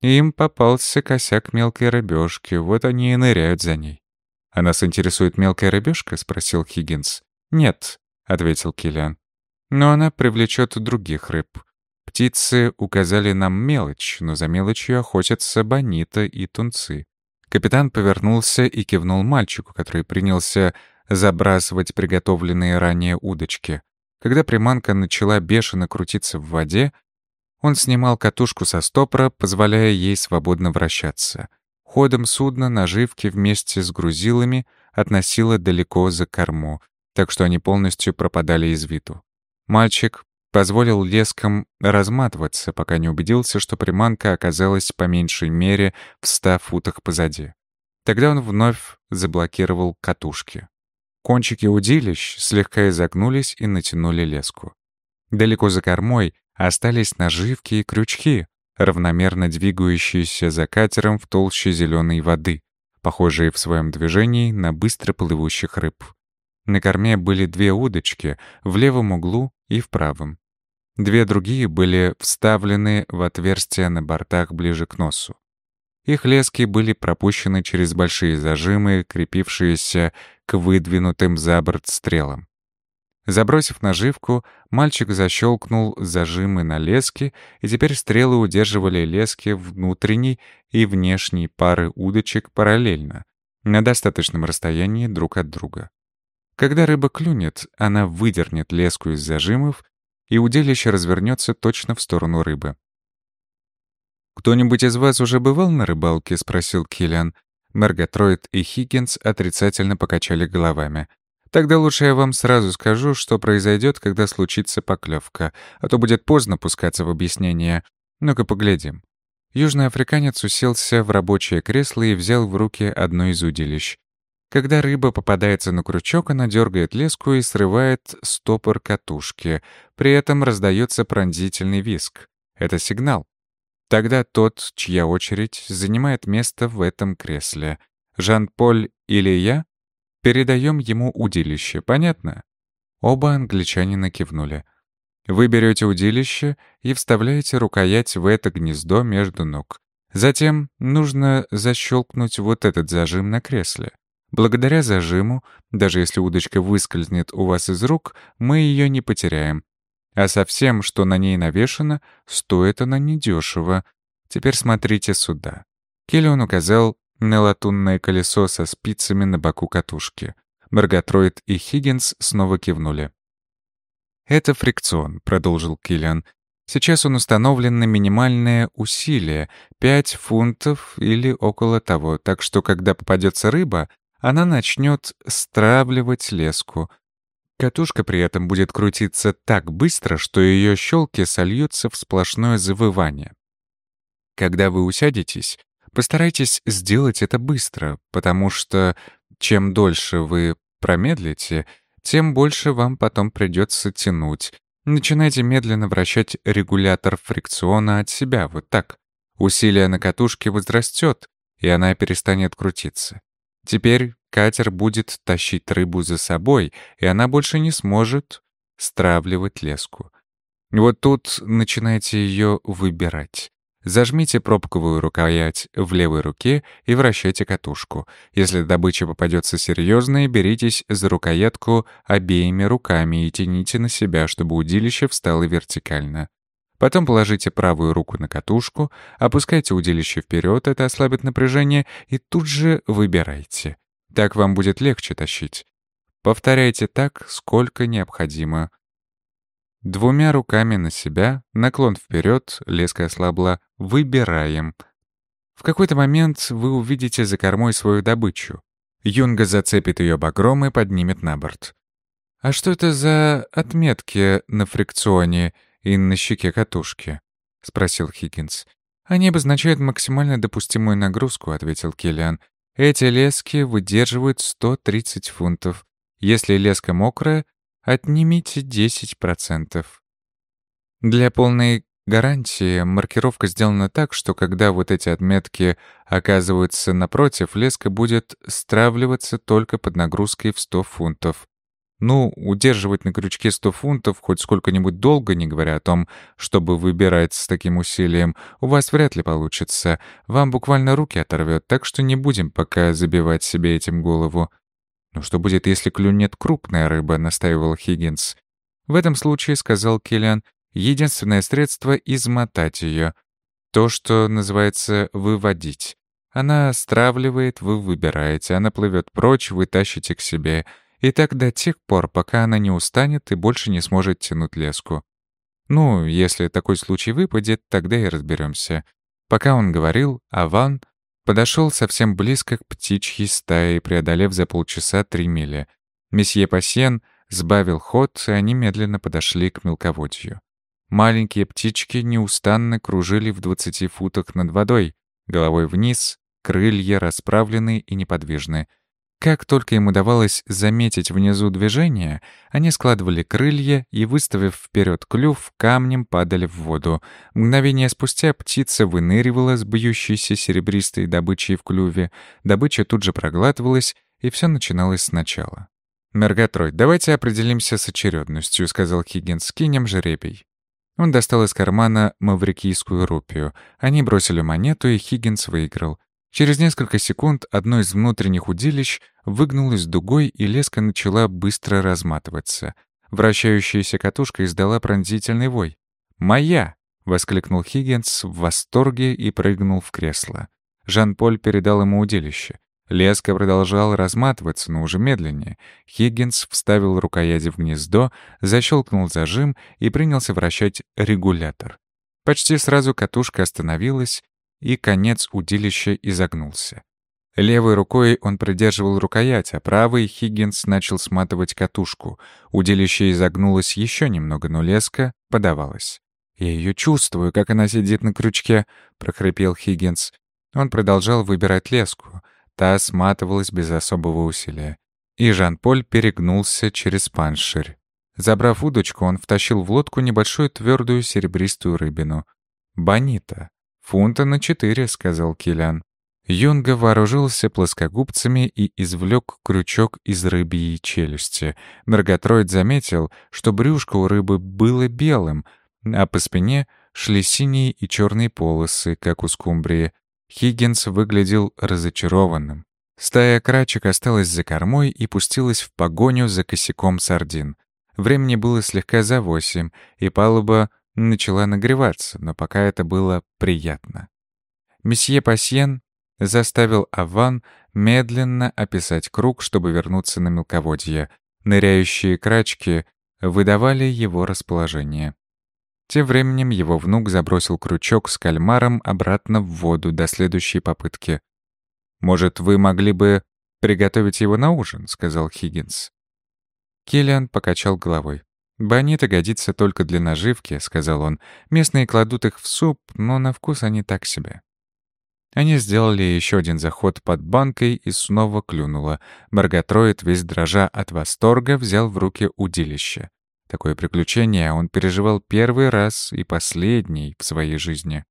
Speaker 1: «Им попался косяк мелкой рыбешки, вот они и ныряют за ней». «А нас интересует мелкая рыбешка?» — спросил Хиггинс. «Нет», — ответил Килиан. «Но она привлечет других рыб. Птицы указали нам мелочь, но за мелочью охотятся бонита и тунцы». Капитан повернулся и кивнул мальчику, который принялся забрасывать приготовленные ранее удочки. Когда приманка начала бешено крутиться в воде, Он снимал катушку со стопора, позволяя ей свободно вращаться. Ходом судна наживки вместе с грузилами относило далеко за корму, так что они полностью пропадали из виду. Мальчик позволил лескам разматываться, пока не убедился, что приманка оказалась по меньшей мере в ста футах позади. Тогда он вновь заблокировал катушки. Кончики удилищ слегка изогнулись и натянули леску. Далеко за кормой остались наживки и крючки, равномерно двигающиеся за катером в толще зеленой воды, похожие в своем движении на быстро плывущих рыб. На корме были две удочки, в левом углу и в правом. Две другие были вставлены в отверстия на бортах ближе к носу. Их лески были пропущены через большие зажимы, крепившиеся к выдвинутым за борт стрелам. Забросив наживку, мальчик защелкнул зажимы на леске, и теперь стрелы удерживали лески внутренней и внешней пары удочек параллельно, на достаточном расстоянии друг от друга. Когда рыба клюнет, она выдернет леску из зажимов, и удилище развернется точно в сторону рыбы. «Кто-нибудь из вас уже бывал на рыбалке?» — спросил Киллиан. Мергатроид и Хиггинс отрицательно покачали головами. Тогда лучше я вам сразу скажу, что произойдет, когда случится поклевка, а то будет поздно пускаться в объяснение. Ну-ка поглядим. Южный африканец уселся в рабочее кресло и взял в руки одно из удилищ. Когда рыба попадается на крючок, она дергает леску и срывает стопор катушки. При этом раздается пронзительный виск. Это сигнал. Тогда тот, чья очередь, занимает место в этом кресле. Жан-Поль или я Передаем ему удилище, понятно?» Оба англичанина кивнули. Вы берете удилище и вставляете рукоять в это гнездо между ног. Затем нужно защелкнуть вот этот зажим на кресле. Благодаря зажиму, даже если удочка выскользнет у вас из рук, мы ее не потеряем. А со всем, что на ней навешано, стоит она недешево. Теперь смотрите сюда. Келлион указал на латунное колесо со спицами на боку катушки. Маргатроид и Хиггинс снова кивнули. «Это фрикцион», — продолжил Киллиан. «Сейчас он установлен на минимальное усилие — 5 фунтов или около того, так что, когда попадется рыба, она начнет стравливать леску. Катушка при этом будет крутиться так быстро, что ее щелки сольются в сплошное завывание. Когда вы усядетесь, Постарайтесь сделать это быстро, потому что чем дольше вы промедлите, тем больше вам потом придется тянуть. Начинайте медленно вращать регулятор фрикциона от себя, вот так. Усилие на катушке возрастет, и она перестанет крутиться. Теперь катер будет тащить рыбу за собой, и она больше не сможет стравливать леску. Вот тут начинайте ее выбирать. Зажмите пробковую рукоять в левой руке и вращайте катушку. Если добыча попадется серьезная, беритесь за рукоятку обеими руками и тяните на себя, чтобы удилище встало вертикально. Потом положите правую руку на катушку, опускайте удилище вперед, это ослабит напряжение, и тут же выбирайте. Так вам будет легче тащить. Повторяйте так, сколько необходимо. Двумя руками на себя, наклон вперед, леска ослабла, выбираем. В какой-то момент вы увидите за кормой свою добычу. Юнга зацепит ее багром и поднимет на борт. «А что это за отметки на фрикционе и на щеке катушки?» — спросил Хиггинс. «Они обозначают максимально допустимую нагрузку», — ответил Киллиан. «Эти лески выдерживают 130 фунтов. Если леска мокрая, Отнимите 10%. Для полной гарантии маркировка сделана так, что когда вот эти отметки оказываются напротив, леска будет стравливаться только под нагрузкой в 100 фунтов. Ну, удерживать на крючке 100 фунтов хоть сколько-нибудь долго, не говоря о том, чтобы выбирать с таким усилием, у вас вряд ли получится. Вам буквально руки оторвет, так что не будем пока забивать себе этим голову. «Но что будет, если клюнет крупная рыба?» — настаивал Хиггинс. «В этом случае, — сказал Киллиан, — единственное средство — измотать ее. То, что называется «выводить». Она стравливает, вы выбираете, она плывет прочь, вы тащите к себе. И так до тех пор, пока она не устанет и больше не сможет тянуть леску. Ну, если такой случай выпадет, тогда и разберемся. Пока он говорил, Аван подошел совсем близко к птичьей стае, преодолев за полчаса три мили. Месье Пассиен сбавил ход, и они медленно подошли к мелководью. Маленькие птички неустанно кружили в двадцати футах над водой, головой вниз, крылья расправлены и неподвижны — как только им удавалось заметить внизу движение, они складывали крылья и, выставив вперед клюв, камнем падали в воду. Мгновение спустя птица выныривала с бьющейся серебристой добычей в клюве, добыча тут же проглатывалась, и все начиналось сначала. «Мергатрой, давайте определимся с очередностью», — сказал Хиггинс, — «кинем жеребий». Он достал из кармана маврикийскую рупию. Они бросили монету, и Хиггинс выиграл. Через несколько секунд одно из внутренних удилищ выгнулось дугой, и леска начала быстро разматываться. Вращающаяся катушка издала пронзительный вой. «Моя!» — воскликнул Хиггинс в восторге и прыгнул в кресло. Жан-Поль передал ему удилище. Леска продолжала разматываться, но уже медленнее. Хиггинс вставил рукояти в гнездо, защелкнул зажим и принялся вращать регулятор. Почти сразу катушка остановилась, и конец удилища изогнулся. Левой рукой он придерживал рукоять, а правой Хиггинс начал сматывать катушку. Удилище изогнулось еще немного, но леска подавалась. «Я ее чувствую, как она сидит на крючке», — прохрипел Хиггинс. Он продолжал выбирать леску. Та сматывалась без особого усилия. И Жан-Поль перегнулся через панширь. Забрав удочку, он втащил в лодку небольшую твердую серебристую рыбину. «Бонита», «Фунта на четыре», — сказал Килян. Юнга вооружился плоскогубцами и извлек крючок из рыбьей челюсти. Мерготроид заметил, что брюшко у рыбы было белым, а по спине шли синие и черные полосы, как у скумбрии. Хиггинс выглядел разочарованным. Стая крачек осталась за кормой и пустилась в погоню за косяком сардин. Времени было слегка за восемь, и палуба начала нагреваться, но пока это было приятно. Месье Пасьен заставил Аван медленно описать круг, чтобы вернуться на мелководье. Ныряющие крачки выдавали его расположение. Тем временем его внук забросил крючок с кальмаром обратно в воду до следующей попытки. «Может, вы могли бы приготовить его на ужин?» — сказал Хиггинс. Киллиан покачал головой. «Бонита годится только для наживки», — сказал он. «Местные кладут их в суп, но на вкус они так себе». Они сделали еще один заход под банкой и снова клюнуло. Марготроид, весь дрожа от восторга, взял в руки удилище. Такое приключение он переживал первый раз и последний в своей жизни.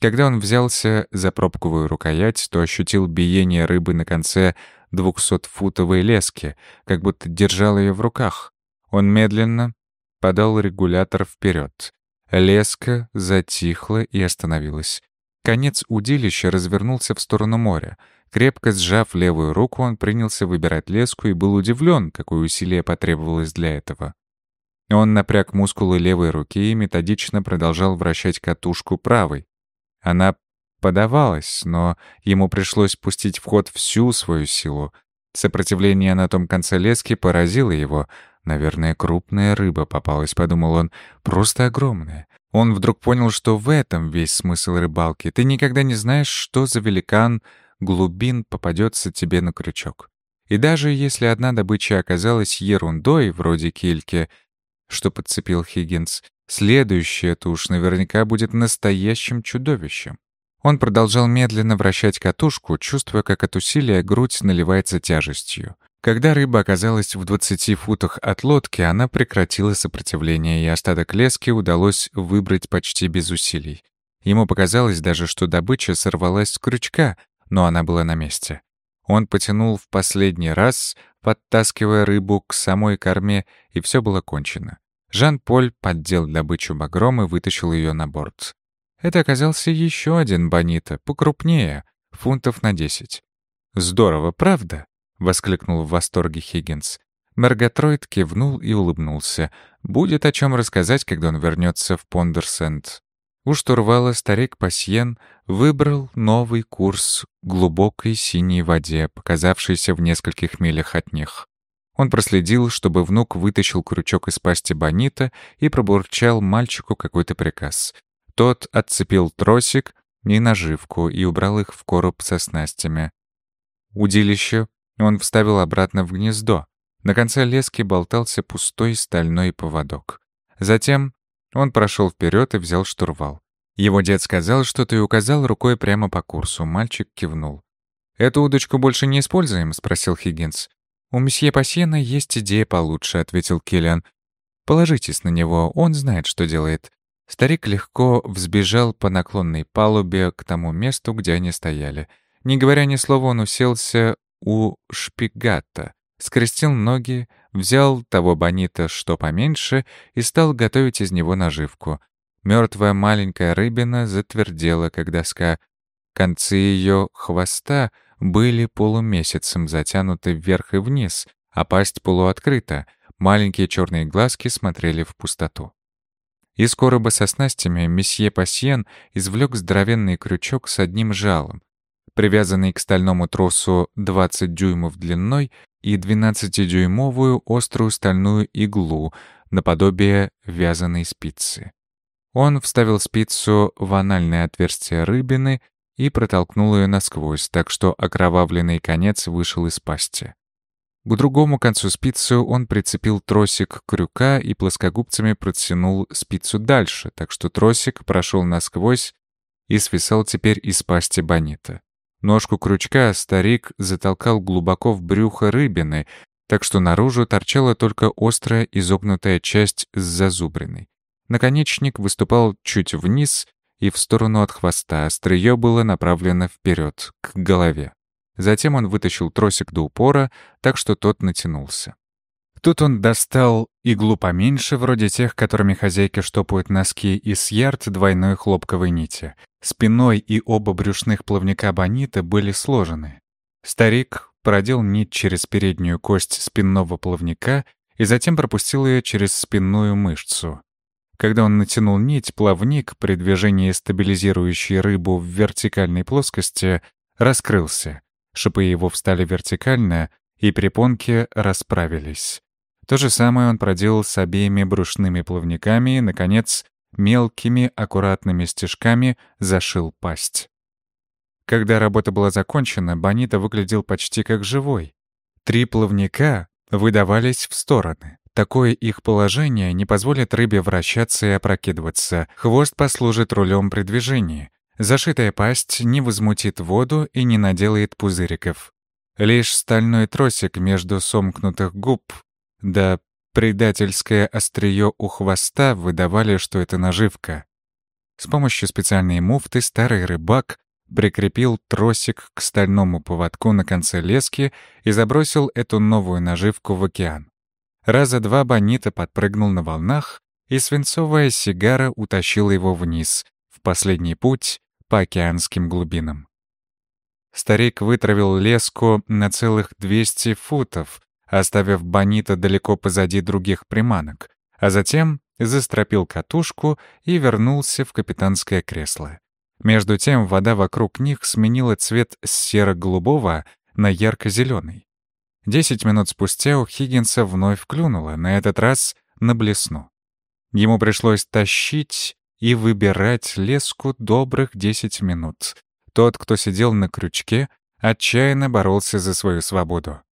Speaker 1: Когда он взялся за пробковую рукоять, то ощутил биение рыбы на конце двухсотфутовой лески, как будто держал ее в руках. Он медленно подал регулятор вперед. Леска затихла и остановилась. Конец удилища развернулся в сторону моря. Крепко сжав левую руку, он принялся выбирать леску и был удивлен, какое усилие потребовалось для этого. Он напряг мускулы левой руки и методично продолжал вращать катушку правой. Она подавалась, но ему пришлось пустить в ход всю свою силу. Сопротивление на том конце лески поразило его, Наверное, крупная рыба попалась, подумал он, просто огромная. Он вдруг понял, что в этом весь смысл рыбалки. Ты никогда не знаешь, что за великан глубин попадется тебе на крючок. И даже если одна добыча оказалась ерундой, вроде кильки, что подцепил Хиггинс, следующая-то наверняка будет настоящим чудовищем. Он продолжал медленно вращать катушку, чувствуя, как от усилия грудь наливается тяжестью. Когда рыба оказалась в 20 футах от лодки, она прекратила сопротивление, и остаток лески удалось выбрать почти без усилий. Ему показалось даже, что добыча сорвалась с крючка, но она была на месте. Он потянул в последний раз, подтаскивая рыбу к самой корме, и все было кончено. Жан-Поль поддел добычу багром и вытащил ее на борт. Это оказался еще один бонита, покрупнее, фунтов на десять. Здорово, правда? — воскликнул в восторге Хиггинс. Мерготроид кивнул и улыбнулся. Будет о чем рассказать, когда он вернется в Пондерсенд. У штурвала старик Пасьен выбрал новый курс глубокой синей воде, показавшейся в нескольких милях от них. Он проследил, чтобы внук вытащил крючок из пасти Бонита и пробурчал мальчику какой-то приказ. Тот отцепил тросик и наживку и убрал их в короб со снастями. Удилище он вставил обратно в гнездо. На конце лески болтался пустой стальной поводок. Затем он прошел вперед и взял штурвал. Его дед сказал, что ты указал рукой прямо по курсу. Мальчик кивнул. «Эту удочку больше не используем?» — спросил Хиггинс. «У месье Пассиена есть идея получше», — ответил Киллиан. «Положитесь на него, он знает, что делает». Старик легко взбежал по наклонной палубе к тому месту, где они стояли. Не говоря ни слова, он уселся у шпигата, скрестил ноги, взял того бонита, что поменьше, и стал готовить из него наживку. Мертвая маленькая рыбина затвердела, как доска. Концы ее хвоста были полумесяцем затянуты вверх и вниз, а пасть полуоткрыта, маленькие черные глазки смотрели в пустоту. Из короба со снастями месье Пассиен извлек здоровенный крючок с одним жалом, привязанный к стальному тросу 20 дюймов длиной и 12-дюймовую острую стальную иглу наподобие вязаной спицы. Он вставил спицу в анальное отверстие рыбины и протолкнул ее насквозь, так что окровавленный конец вышел из пасти. К другому концу спицы он прицепил тросик крюка и плоскогубцами протянул спицу дальше, так что тросик прошел насквозь и свисал теперь из пасти бонита. Ножку крючка старик затолкал глубоко в брюхо рыбины, так что наружу торчала только острая изогнутая часть с зазубриной. Наконечник выступал чуть вниз и в сторону от хвоста, острие было направлено вперед, к голове. Затем он вытащил тросик до упора, так что тот натянулся. Тут он достал иглу поменьше, вроде тех, которыми хозяйки штопают носки, из ярд двойной хлопковой нити. Спиной и оба брюшных плавника бонита были сложены. Старик продел нить через переднюю кость спинного плавника и затем пропустил ее через спинную мышцу. Когда он натянул нить, плавник, при движении стабилизирующей рыбу в вертикальной плоскости, раскрылся. Шипы его встали вертикально, и препонки расправились. То же самое он проделал с обеими брюшными плавниками и, наконец, мелкими аккуратными стежками зашил пасть. Когда работа была закончена, Бонита выглядел почти как живой. Три плавника выдавались в стороны. Такое их положение не позволит рыбе вращаться и опрокидываться. Хвост послужит рулем при движении. Зашитая пасть не возмутит воду и не наделает пузыриков. Лишь стальной тросик между сомкнутых губ да предательское острие у хвоста выдавали, что это наживка. С помощью специальной муфты старый рыбак прикрепил тросик к стальному поводку на конце лески и забросил эту новую наживку в океан. Раза два Бонита подпрыгнул на волнах, и свинцовая сигара утащила его вниз, в последний путь по океанским глубинам. Старик вытравил леску на целых 200 футов, оставив Бонита далеко позади других приманок, а затем застропил катушку и вернулся в капитанское кресло. Между тем вода вокруг них сменила цвет с серо-голубого на ярко-зеленый. Десять минут спустя у Хиггинса вновь клюнуло, на этот раз на блесну. Ему пришлось тащить и выбирать леску добрых десять минут. Тот, кто сидел на крючке, отчаянно боролся за свою свободу.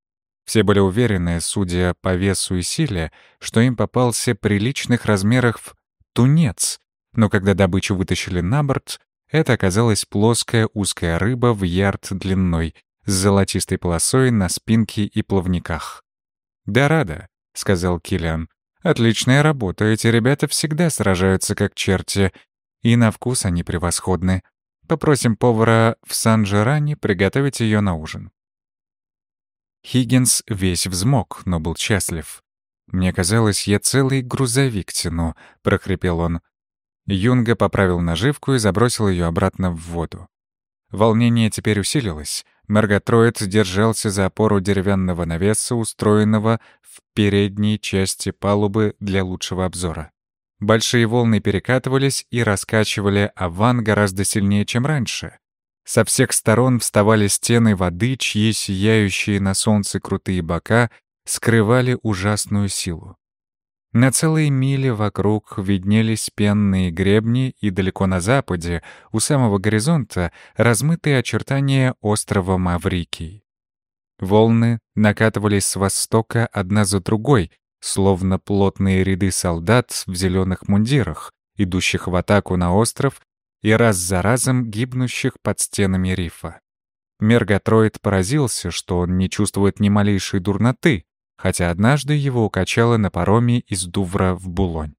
Speaker 1: Все были уверены, судя по весу и силе, что им попался приличных размеров тунец, но когда добычу вытащили на борт, это оказалась плоская узкая рыба в ярд длиной, с золотистой полосой на спинке и плавниках. «Да рада», — сказал Киллиан. «Отличная работа, эти ребята всегда сражаются как черти, и на вкус они превосходны. Попросим повара в Сан-Жеране приготовить ее на ужин». Хиггинс весь взмок, но был счастлив. «Мне казалось, я целый грузовик тяну», — прохрипел он. Юнга поправил наживку и забросил ее обратно в воду. Волнение теперь усилилось. Мерготроид держался за опору деревянного навеса, устроенного в передней части палубы для лучшего обзора. Большие волны перекатывались и раскачивали аван гораздо сильнее, чем раньше. Со всех сторон вставали стены воды, чьи сияющие на солнце крутые бока скрывали ужасную силу. На целые мили вокруг виднелись пенные гребни, и далеко на западе, у самого горизонта, размытые очертания острова Маврикий. Волны накатывались с востока одна за другой, словно плотные ряды солдат в зеленых мундирах, идущих в атаку на остров и раз за разом гибнущих под стенами рифа. Мерготроид поразился, что он не чувствует ни малейшей дурноты, хотя однажды его укачало на пароме из Дувра в Булонь.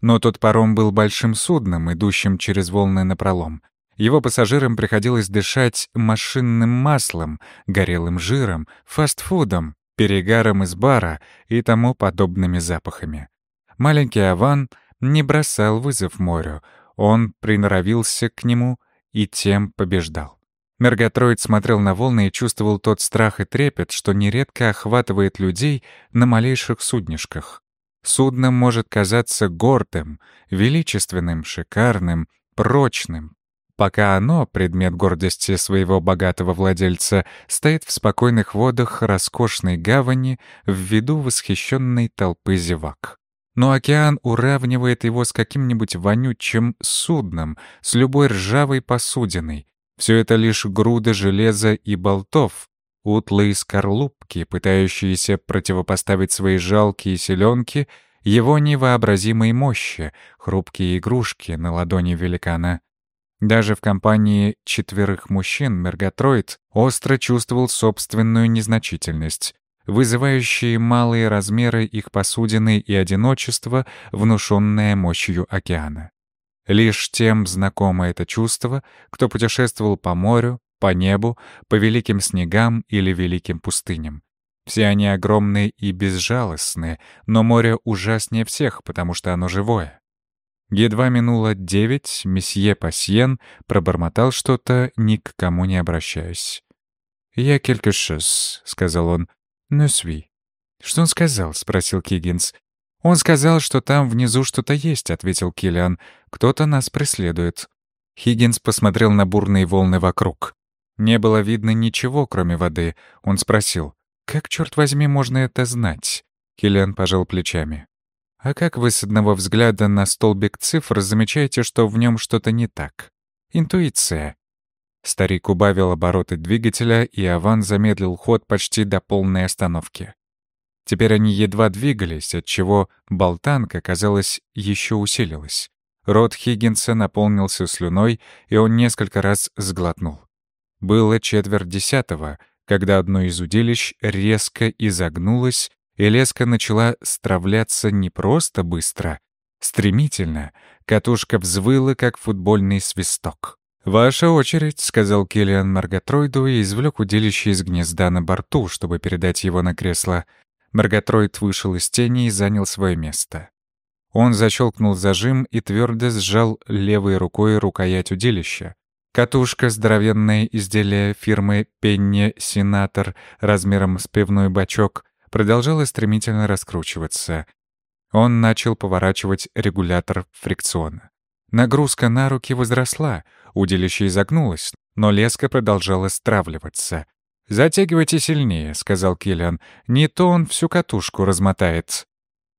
Speaker 1: Но тот паром был большим судном, идущим через волны напролом. Его пассажирам приходилось дышать машинным маслом, горелым жиром, фастфудом, перегаром из бара и тому подобными запахами. Маленький Аван не бросал вызов морю, он приноровился к нему и тем побеждал. Мерготроид смотрел на волны и чувствовал тот страх и трепет, что нередко охватывает людей на малейших суднишках. Судно может казаться гордым, величественным, шикарным, прочным, пока оно, предмет гордости своего богатого владельца, стоит в спокойных водах роскошной гавани в виду восхищенной толпы зевак. Но океан уравнивает его с каким-нибудь вонючим судном, с любой ржавой посудиной, все это лишь груда железа и болтов, утлые скорлупки, пытающиеся противопоставить свои жалкие селенки его невообразимой мощи, хрупкие игрушки на ладони великана. Даже в компании четверых мужчин Мерготроид остро чувствовал собственную незначительность, вызывающие малые размеры их посудины и одиночество, внушенное мощью океана. Лишь тем знакомо это чувство, кто путешествовал по морю, по небу, по великим снегам или великим пустыням. Все они огромные и безжалостные, но море ужаснее всех, потому что оно живое. Едва минуло девять, месье Пасьен пробормотал что-то, ни к кому не обращаясь. «Я chose», — сказал он. «Ne suis». «Что он сказал?» — спросил Киггинс. «Он сказал, что там внизу что-то есть», — ответил Киллиан. «Кто-то нас преследует». Хиггинс посмотрел на бурные волны вокруг. Не было видно ничего, кроме воды. Он спросил, «Как, черт возьми, можно это знать?» Киллиан пожал плечами. «А как вы с одного взгляда на столбик цифр замечаете, что в нем что-то не так? Интуиция». Старик убавил обороты двигателя, и Аван замедлил ход почти до полной остановки. Теперь они едва двигались, отчего болтанка, казалось, еще усилилась. Рот Хиггинса наполнился слюной, и он несколько раз сглотнул. Было четверть десятого, когда одно из удилищ резко изогнулось, и леска начала стравляться не просто быстро, стремительно. Катушка взвыла, как футбольный свисток. «Ваша очередь», — сказал Киллиан Маргатройду и извлек удилище из гнезда на борту, чтобы передать его на кресло. Маргатроид вышел из тени и занял свое место. Он защелкнул зажим и твердо сжал левой рукой рукоять удилища. Катушка, здоровенное изделие фирмы «Пенни Сенатор» размером с пивной бачок, продолжала стремительно раскручиваться. Он начал поворачивать регулятор фрикциона. Нагрузка на руки возросла, удилище изогнулось, но леска продолжала стравливаться. «Затягивайте сильнее», — сказал Киллиан. «Не то он всю катушку размотает».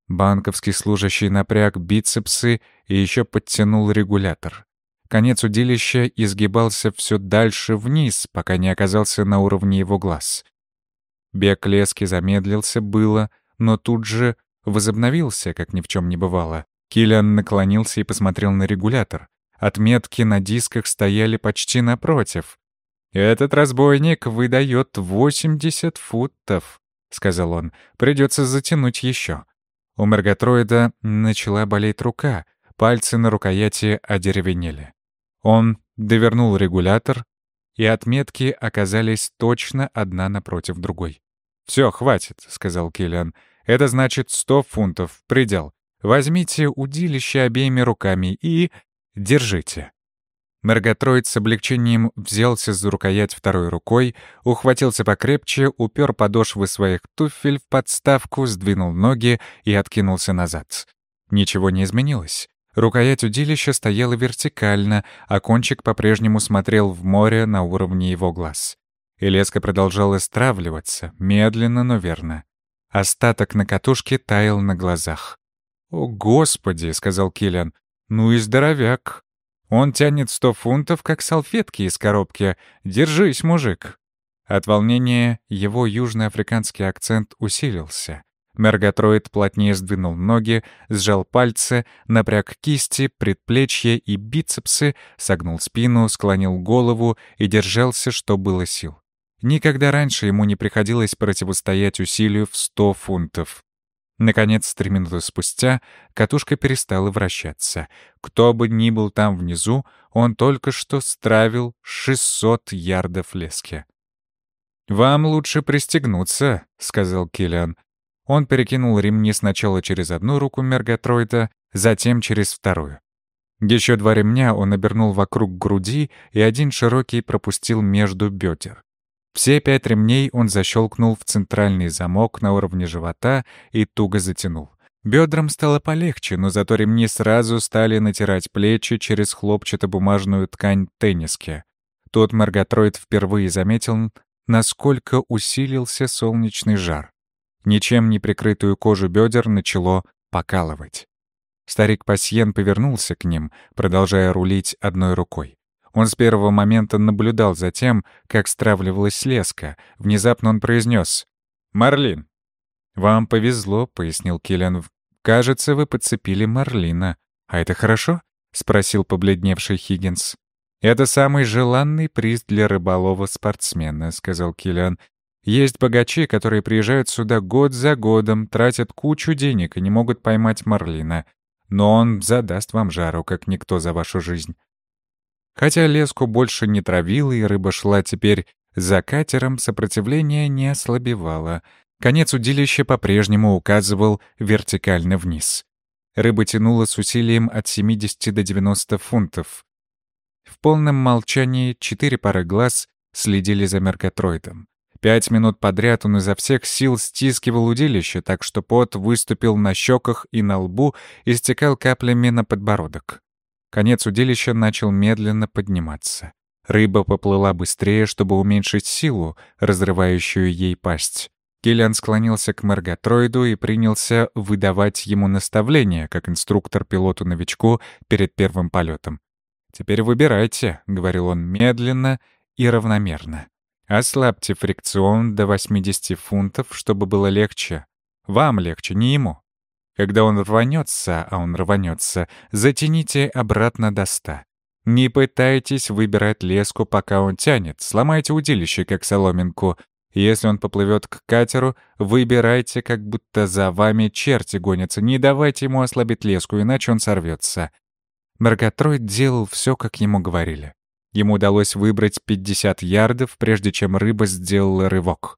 Speaker 1: Банковский служащий напряг бицепсы и еще подтянул регулятор. Конец удилища изгибался все дальше вниз, пока не оказался на уровне его глаз. Бег лески замедлился было, но тут же возобновился, как ни в чем не бывало. Киллиан наклонился и посмотрел на регулятор. Отметки на дисках стояли почти напротив. «Этот разбойник выдает 80 футов», — сказал он. «Придется затянуть еще». У Мерготроида начала болеть рука, пальцы на рукояти одеревенели. Он довернул регулятор, и отметки оказались точно одна напротив другой. «Все, хватит», — сказал Киллиан. «Это значит сто фунтов, предел. Возьмите удилище обеими руками и... держите». Мерготроид с облегчением взялся за рукоять второй рукой, ухватился покрепче, упер подошвы своих туфель в подставку, сдвинул ноги и откинулся назад. Ничего не изменилось. Рукоять удилища стояла вертикально, а кончик по-прежнему смотрел в море на уровне его глаз. И леска продолжала стравливаться, медленно, но верно. Остаток на катушке таял на глазах. «О, Господи!» — сказал Киллиан. «Ну и здоровяк! Он тянет сто фунтов, как салфетки из коробки. Держись, мужик!» От волнения его южноафриканский акцент усилился. Мерготроид плотнее сдвинул ноги, сжал пальцы, напряг кисти, предплечья и бицепсы, согнул спину, склонил голову и держался, что было сил. Никогда раньше ему не приходилось противостоять усилию в сто фунтов. Наконец, три минуты спустя, катушка перестала вращаться. Кто бы ни был там внизу, он только что стравил 600 ярдов лески. «Вам лучше пристегнуться», — сказал Киллиан. Он перекинул ремни сначала через одну руку Мерготроида, затем через вторую. Еще два ремня он обернул вокруг груди и один широкий пропустил между бедер. Все пять ремней он защелкнул в центральный замок на уровне живота и туго затянул. Бедрам стало полегче, но зато ремни сразу стали натирать плечи через хлопчатобумажную ткань тенниски. Тот Марготроид впервые заметил, насколько усилился солнечный жар. Ничем не прикрытую кожу бедер начало покалывать. Старик Пасьен повернулся к ним, продолжая рулить одной рукой. Он с первого момента наблюдал за тем, как стравливалась леска. Внезапно он произнес: «Марлин». «Вам повезло», — пояснил Киллиан. «Кажется, вы подцепили Марлина. А это хорошо?» — спросил побледневший Хиггинс. «Это самый желанный приз для рыболова-спортсмена», — сказал Киллиан. Есть богачи, которые приезжают сюда год за годом, тратят кучу денег и не могут поймать марлина. Но он задаст вам жару, как никто за вашу жизнь. Хотя леску больше не травила, и рыба шла теперь за катером, сопротивление не ослабевало. Конец удилища по-прежнему указывал вертикально вниз. Рыба тянула с усилием от 70 до 90 фунтов. В полном молчании четыре пары глаз следили за меркатроидом. Пять минут подряд он изо всех сил стискивал удилище, так что пот выступил на щеках и на лбу и стекал каплями на подбородок. Конец удилища начал медленно подниматься. Рыба поплыла быстрее, чтобы уменьшить силу, разрывающую ей пасть. Киллиан склонился к Маргатроиду и принялся выдавать ему наставления, как инструктор пилоту-новичку перед первым полетом. «Теперь выбирайте», — говорил он медленно и равномерно. Ослабьте фрикцион до 80 фунтов, чтобы было легче. Вам легче, не ему. Когда он рванется, а он рванется, затяните обратно до 100. Не пытайтесь выбирать леску, пока он тянет. Сломайте удилище, как соломинку. Если он поплывет к катеру, выбирайте, как будто за вами черти гонятся. Не давайте ему ослабить леску, иначе он сорвется. Мерготроид делал все, как ему говорили. Ему удалось выбрать 50 ярдов, прежде чем рыба сделала рывок.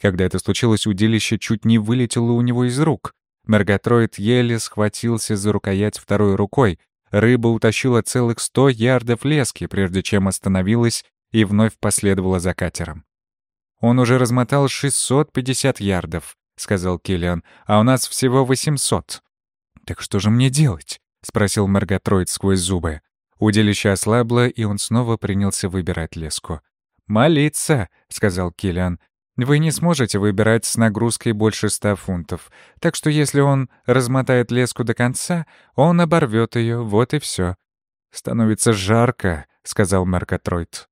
Speaker 1: Когда это случилось, удилище чуть не вылетело у него из рук. Мерготроид еле схватился за рукоять второй рукой. Рыба утащила целых 100 ярдов лески, прежде чем остановилась и вновь последовала за катером. «Он уже размотал 650 ярдов», — сказал Киллиан, «а у нас всего 800». «Так что же мне делать?» — спросил Мерготроид сквозь зубы. Удилище ослабло, и он снова принялся выбирать леску. «Молиться», — сказал Киллиан. «Вы не сможете выбирать с нагрузкой больше ста фунтов, так что если он размотает леску до конца, он оборвет ее, вот и все. «Становится жарко», — сказал Меркатройд.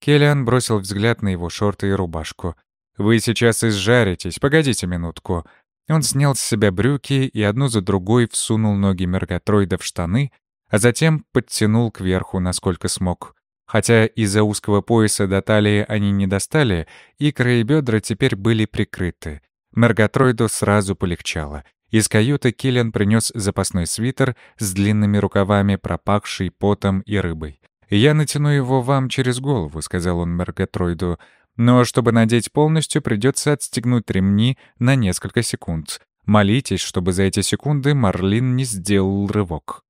Speaker 1: Келлиан бросил взгляд на его шорты и рубашку. «Вы сейчас изжаритесь, погодите минутку». Он снял с себя брюки и одну за другой всунул ноги Мергатроида в штаны, а затем подтянул кверху, насколько смог. Хотя из-за узкого пояса до талии они не достали, икры и бедра теперь были прикрыты. Мерготроиду сразу полегчало. Из каюты Киллиан принес запасной свитер с длинными рукавами, пропахший потом и рыбой. «Я натяну его вам через голову», — сказал он Мерготроиду. «Но чтобы надеть полностью, придется отстегнуть ремни на несколько секунд. Молитесь, чтобы за эти секунды Марлин не сделал рывок».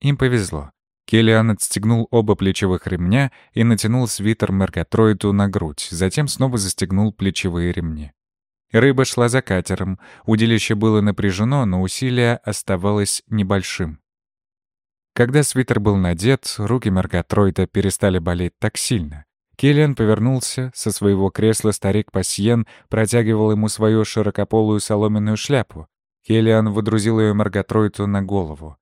Speaker 1: Им повезло. Келлиан отстегнул оба плечевых ремня и натянул свитер Меркатроиду на грудь, затем снова застегнул плечевые ремни. Рыба шла за катером, удилище было напряжено, но усилие оставалось небольшим. Когда свитер был надет, руки Меркатроида перестали болеть так сильно. Киллиан повернулся. Со своего кресла старик Пасьен протягивал ему свою широкополую соломенную шляпу. Киллиан выдрузил ее Марготройту на голову.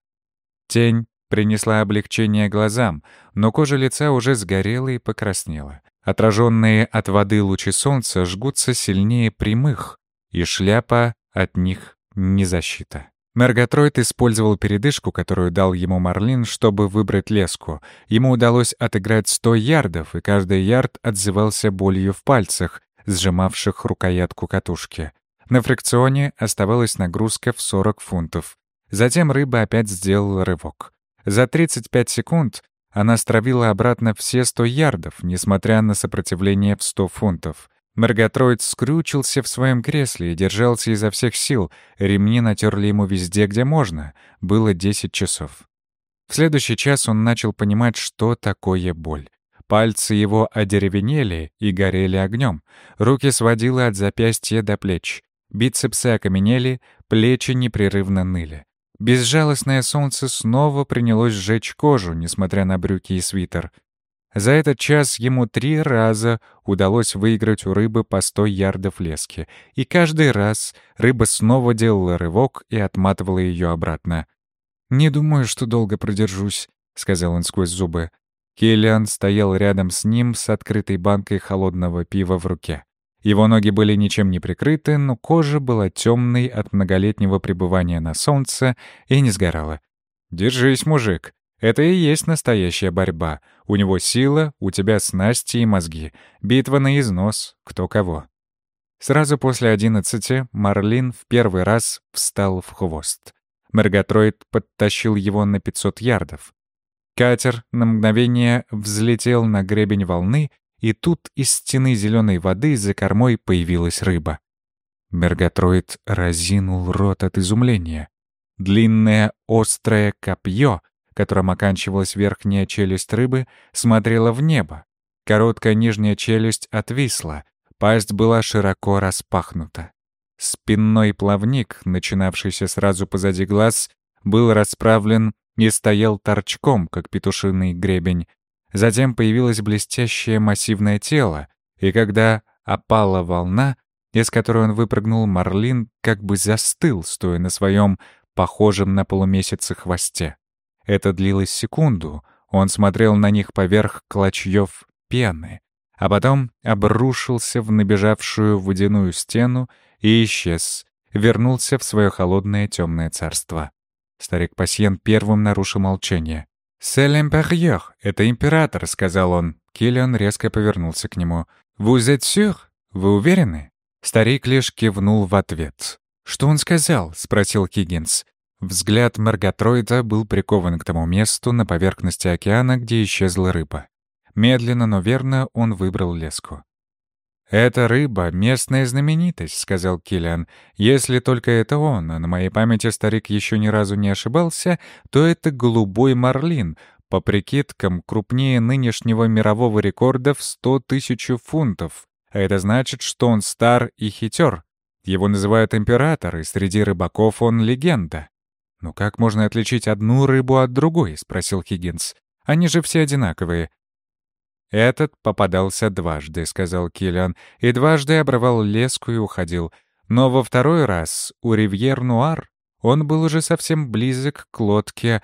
Speaker 1: Тень принесла облегчение глазам, но кожа лица уже сгорела и покраснела. Отраженные от воды лучи солнца жгутся сильнее прямых, и шляпа от них не защита. Мерготройд использовал передышку, которую дал ему Марлин, чтобы выбрать леску. Ему удалось отыграть 100 ярдов, и каждый ярд отзывался болью в пальцах, сжимавших рукоятку катушки. На фрикционе оставалась нагрузка в 40 фунтов. Затем рыба опять сделала рывок. За 35 секунд она стравила обратно все 100 ярдов, несмотря на сопротивление в 100 фунтов. Мерготроид скрючился в своем кресле и держался изо всех сил. Ремни натерли ему везде, где можно. Было 10 часов. В следующий час он начал понимать, что такое боль. Пальцы его одеревенели и горели огнем. Руки сводило от запястья до плеч. Бицепсы окаменели, плечи непрерывно ныли. Безжалостное солнце снова принялось сжечь кожу, несмотря на брюки и свитер. За этот час ему три раза удалось выиграть у рыбы по сто ярдов лески, и каждый раз рыба снова делала рывок и отматывала ее обратно. «Не думаю, что долго продержусь», — сказал он сквозь зубы. Киллиан стоял рядом с ним с открытой банкой холодного пива в руке. Его ноги были ничем не прикрыты, но кожа была темной от многолетнего пребывания на солнце и не сгорала. «Держись, мужик», это и есть настоящая борьба. У него сила, у тебя снасти и мозги. Битва на износ, кто кого. Сразу после одиннадцати Марлин в первый раз встал в хвост. Мерготроид подтащил его на 500 ярдов. Катер на мгновение взлетел на гребень волны, и тут из стены зеленой воды за кормой появилась рыба. Мерготроид разинул рот от изумления. Длинное острое копье которым оканчивалась верхняя челюсть рыбы, смотрела в небо. Короткая нижняя челюсть отвисла, пасть была широко распахнута. Спинной плавник, начинавшийся сразу позади глаз, был расправлен и стоял торчком, как петушиный гребень. Затем появилось блестящее массивное тело, и когда опала волна, из которой он выпрыгнул, Марлин как бы застыл, стоя на своем похожем на полумесяце хвосте. Это длилось секунду. Он смотрел на них поверх клочьев пены, а потом обрушился в набежавшую водяную стену и исчез, вернулся в свое холодное темное царство. Старик Пасьен первым нарушил молчание. «C'est l'imперьер, это император», — сказал он. Киллиан резко повернулся к нему. «Vous êtes sûr? Вы уверены?» Старик лишь кивнул в ответ. «Что он сказал?» — спросил Киггинс. Взгляд Маргатроида был прикован к тому месту на поверхности океана, где исчезла рыба. Медленно, но верно он выбрал леску. «Это рыба — местная знаменитость», — сказал Киллиан. «Если только это он, а на моей памяти старик еще ни разу не ошибался, то это голубой марлин, по прикидкам крупнее нынешнего мирового рекорда в сто тысяч фунтов. А это значит, что он стар и хитер. Его называют император, и среди рыбаков он легенда. «Ну как можно отличить одну рыбу от другой?» — спросил Хиггинс. «Они же все одинаковые». «Этот попадался дважды», — сказал Киллиан, и дважды обрывал леску и уходил. Но во второй раз у Ривьер-Нуар он был уже совсем близок к лодке.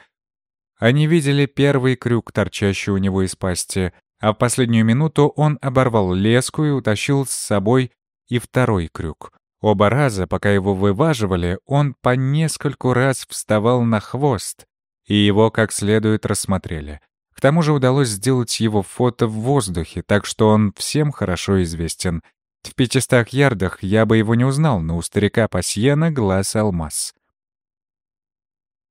Speaker 1: Они видели первый крюк, торчащий у него из пасти, а в последнюю минуту он оборвал леску и утащил с собой и второй крюк. Оба раза, пока его вываживали, он по нескольку раз вставал на хвост, и его как следует рассмотрели. Тому же удалось сделать его фото в воздухе, так что он всем хорошо известен. В пятистах ярдах я бы его не узнал, но у старика Пасьена глаз алмаз.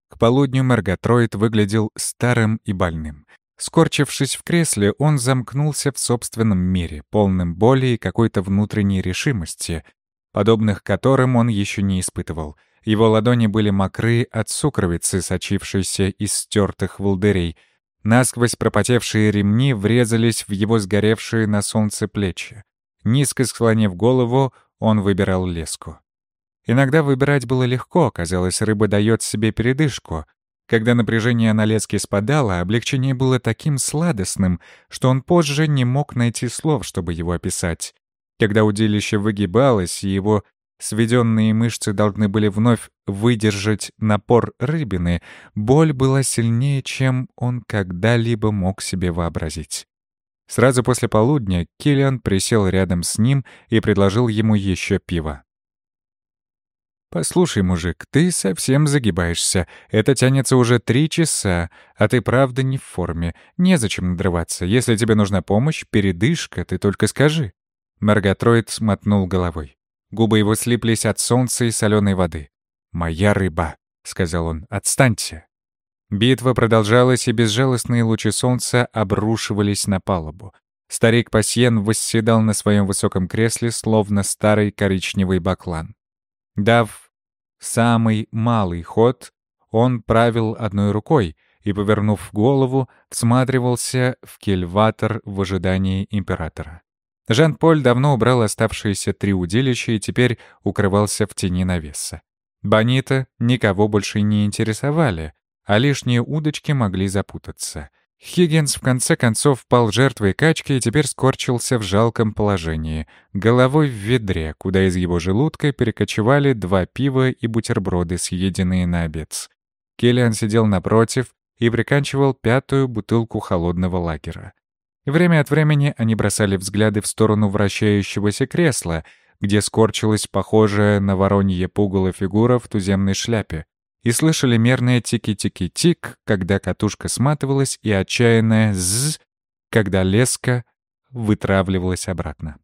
Speaker 1: К полудню Мерготроид выглядел старым и больным. Скорчившись в кресле, он замкнулся в собственном мире, полным боли и какой-то внутренней решимости, подобных которым он еще не испытывал. Его ладони были мокры от сукровицы, сочившейся из стертых волдырей. Насквозь пропотевшие ремни врезались в его сгоревшие на солнце плечи. Низко склонив голову, он выбирал леску. Иногда выбирать было легко, казалось, рыба дает себе передышку. Когда напряжение на леске спадало, облегчение было таким сладостным, что он позже не мог найти слов, чтобы его описать. Когда удилище выгибалось, и его сведенные мышцы должны были вновь выдержать напор рыбины, боль была сильнее, чем он когда-либо мог себе вообразить. Сразу после полудня Киллиан присел рядом с ним и предложил ему еще пиво. «Послушай, мужик, ты совсем загибаешься. Это тянется уже три часа, а ты правда не в форме. Незачем надрываться. Если тебе нужна помощь, передышка, ты только скажи». Маргатроид смотнул головой. Губы его слиплись от солнца и соленой воды. «Моя рыба», — сказал он, — «отстаньте». Битва продолжалась, и безжалостные лучи солнца обрушивались на палубу. Старик Пасьен восседал на своем высоком кресле, словно старый коричневый баклан. Дав самый малый ход, он правил одной рукой и, повернув голову, всматривался в кельватор в ожидании императора. Жан-Поль давно убрал оставшиеся три удилища и теперь укрывался в тени навеса. Бонита никого больше не интересовали, а лишние удочки могли запутаться. Хиггинс в конце концов пал жертвой качки и теперь скорчился в жалком положении, головой в ведре, куда из его желудка перекочевали два пива и бутерброды, съеденные на обед. Келлиан сидел напротив и приканчивал пятую бутылку холодного лагера. Время от времени они бросали взгляды в сторону вращающегося кресла, где скорчилась похожая на воронье пугало фигура в туземной шляпе, и слышали мерное тики-тики-тик, когда катушка сматывалась, и отчаянное «зз», когда леска вытравливалась обратно.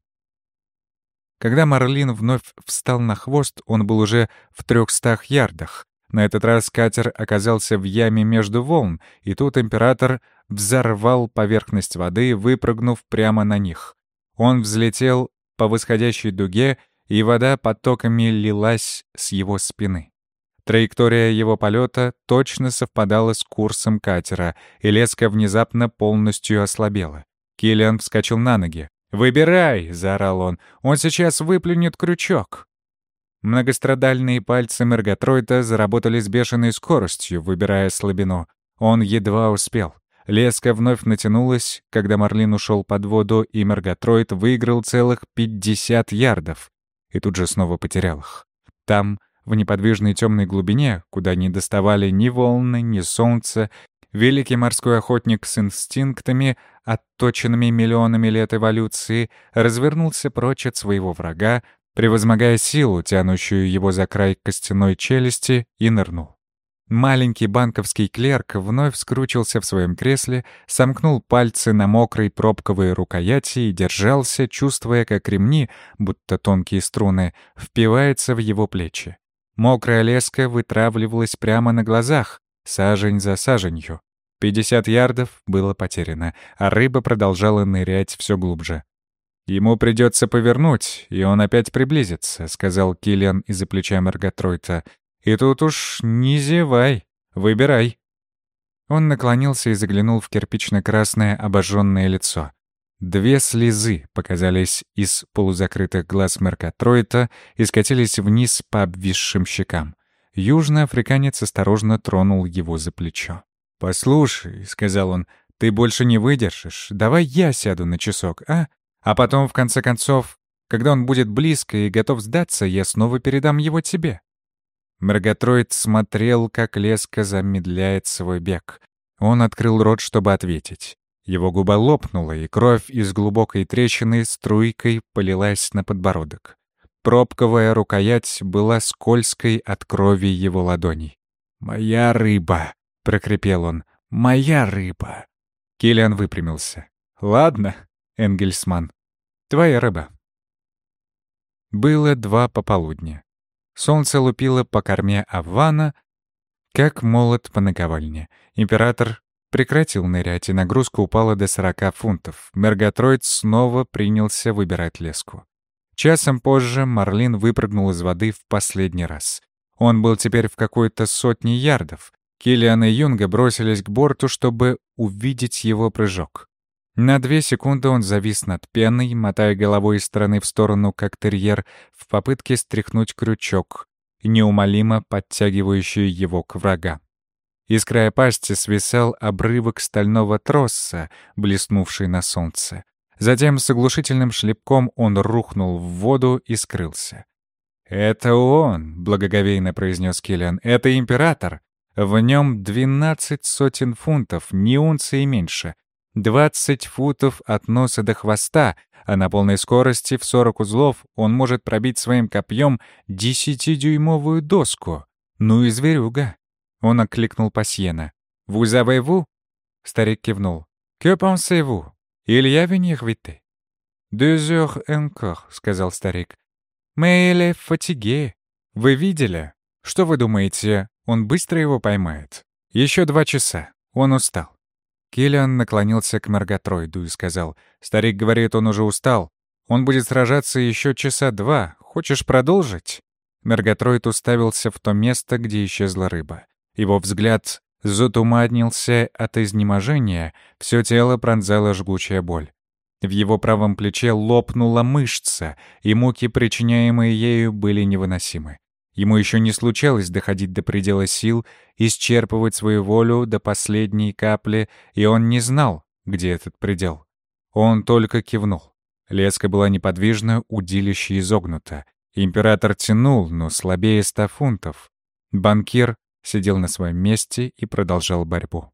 Speaker 1: Когда Марлин вновь встал на хвост, он был уже в трехстах ярдах. На этот раз катер оказался в яме между волн, и тут император взорвал поверхность воды, выпрыгнув прямо на них. Он взлетел по восходящей дуге, и вода потоками лилась с его спины. Траектория его полета точно совпадала с курсом катера, и леска внезапно полностью ослабела. Киллиан вскочил на ноги. «Выбирай!» — заорал он. «Он сейчас выплюнет крючок!» Многострадальные пальцы Мерготройта заработали с бешеной скоростью, выбирая слабину. Он едва успел. Леска вновь натянулась, когда Марлин ушел под воду, и Мерготройд выиграл целых 50 ярдов. И тут же снова потерял их. Там, в неподвижной темной глубине, куда не доставали ни волны, ни солнце, великий морской охотник с инстинктами, отточенными миллионами лет эволюции, развернулся прочь от своего врага, превозмогая силу, тянущую его за край костяной челюсти, и нырнул. Маленький банковский клерк вновь скручился в своем кресле, сомкнул пальцы на мокрой пробковой рукояти и держался, чувствуя, как ремни, будто тонкие струны, впиваются в его плечи. Мокрая леска вытравливалась прямо на глазах, сажень за саженью. Пятьдесят ярдов было потеряно, а рыба продолжала нырять все глубже. «Ему придется повернуть, и он опять приблизится», — сказал Киллиан из-за плеча Маргатройта. «И тут уж не зевай, выбирай». Он наклонился и заглянул в кирпично-красное обожженное лицо. Две слезы показались из полузакрытых глаз Меркатройта и скатились вниз по обвисшим щекам. Южный африканец осторожно тронул его за плечо. «Послушай», — сказал он, — «ты больше не выдержишь. Давай я сяду на часок, а? А потом, в конце концов, когда он будет близко и готов сдаться, я снова передам его тебе». Мерготроид смотрел, как леска замедляет свой бег. Он открыл рот, чтобы ответить. Его губа лопнула, и кровь из глубокой трещины струйкой полилась на подбородок. Пробковая рукоять была скользкой от крови его ладоней. «Моя рыба!» — прокрепел он. «Моя рыба!» Киллиан выпрямился. «Ладно, Энгельсман, твоя рыба». Было два пополудня. Солнце лупило по корме Авана, как молот по наковальне. Император прекратил нырять, и нагрузка упала до 40 фунтов. Мерготроид снова принялся выбирать леску. Часом позже Марлин выпрыгнул из воды в последний раз. Он был теперь в какой-то сотне ярдов. Киллиан и Юнга бросились к борту, чтобы увидеть его прыжок. На две секунды он завис над пеной, мотая головой из стороны в сторону, как терьер, в попытке стряхнуть крючок, неумолимо подтягивающий его к врагам. Из края пасти свисал обрывок стального троса, блеснувший на солнце. Затем с оглушительным шлепком он рухнул в воду и скрылся. «Это он», — благоговейно произнес Киллиан. «Это император. В нем двенадцать сотен фунтов, ни унции меньше. Двадцать футов от носа до хвоста, а на полной скорости в сорок узлов он может пробить своим копьем десятидюймовую доску. Ну и зверюга». Он окликнул Пасьена. «Vous avez-vous?» Старик кивнул. «Que pensez-vous? Il y a venir vite?» «Deux heures encore», — сказал старик. «Mais il est. Вы видели? Что вы думаете, он быстро его поймает? Еще два часа. Он устал». Киллиан наклонился к Маргатроиду и сказал, «Старик говорит, он уже устал. Он будет сражаться еще часа два. Хочешь продолжить?» Мергатроид уставился в то место, где исчезла рыба. Его взгляд затуманился от изнеможения, все тело пронзала жгучая боль. В его правом плече лопнула мышца, и муки, причиняемые ею, были невыносимы. Ему еще не случалось доходить до предела сил, исчерпывать свою волю до последней капли, и он не знал, где этот предел. Он только кивнул. Леска была неподвижна, удилище изогнуто. Император тянул, но слабее ста фунтов. Банкир сидел на своем месте и продолжал борьбу.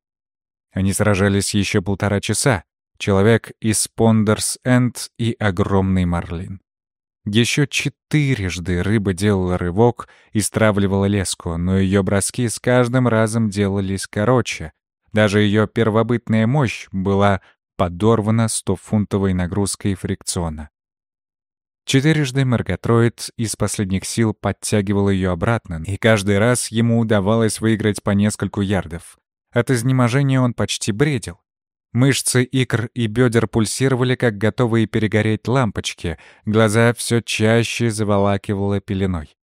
Speaker 1: Они сражались еще полтора часа. Человек из Пондерс-Энд и огромный марлин. Еще четырежды рыба делала рывок и стравливала леску, но ее броски с каждым разом делались короче. Даже ее первобытная мощь была подорвана стофунтовой нагрузкой фрикциона. Четырежды Мергатроид из последних сил подтягивал ее обратно, и каждый раз ему удавалось выиграть по нескольку ярдов. От изнеможения он почти бредил. Мышцы икр и бедер пульсировали, как готовые перегореть лампочки, глаза все чаще заволакивало пеленой.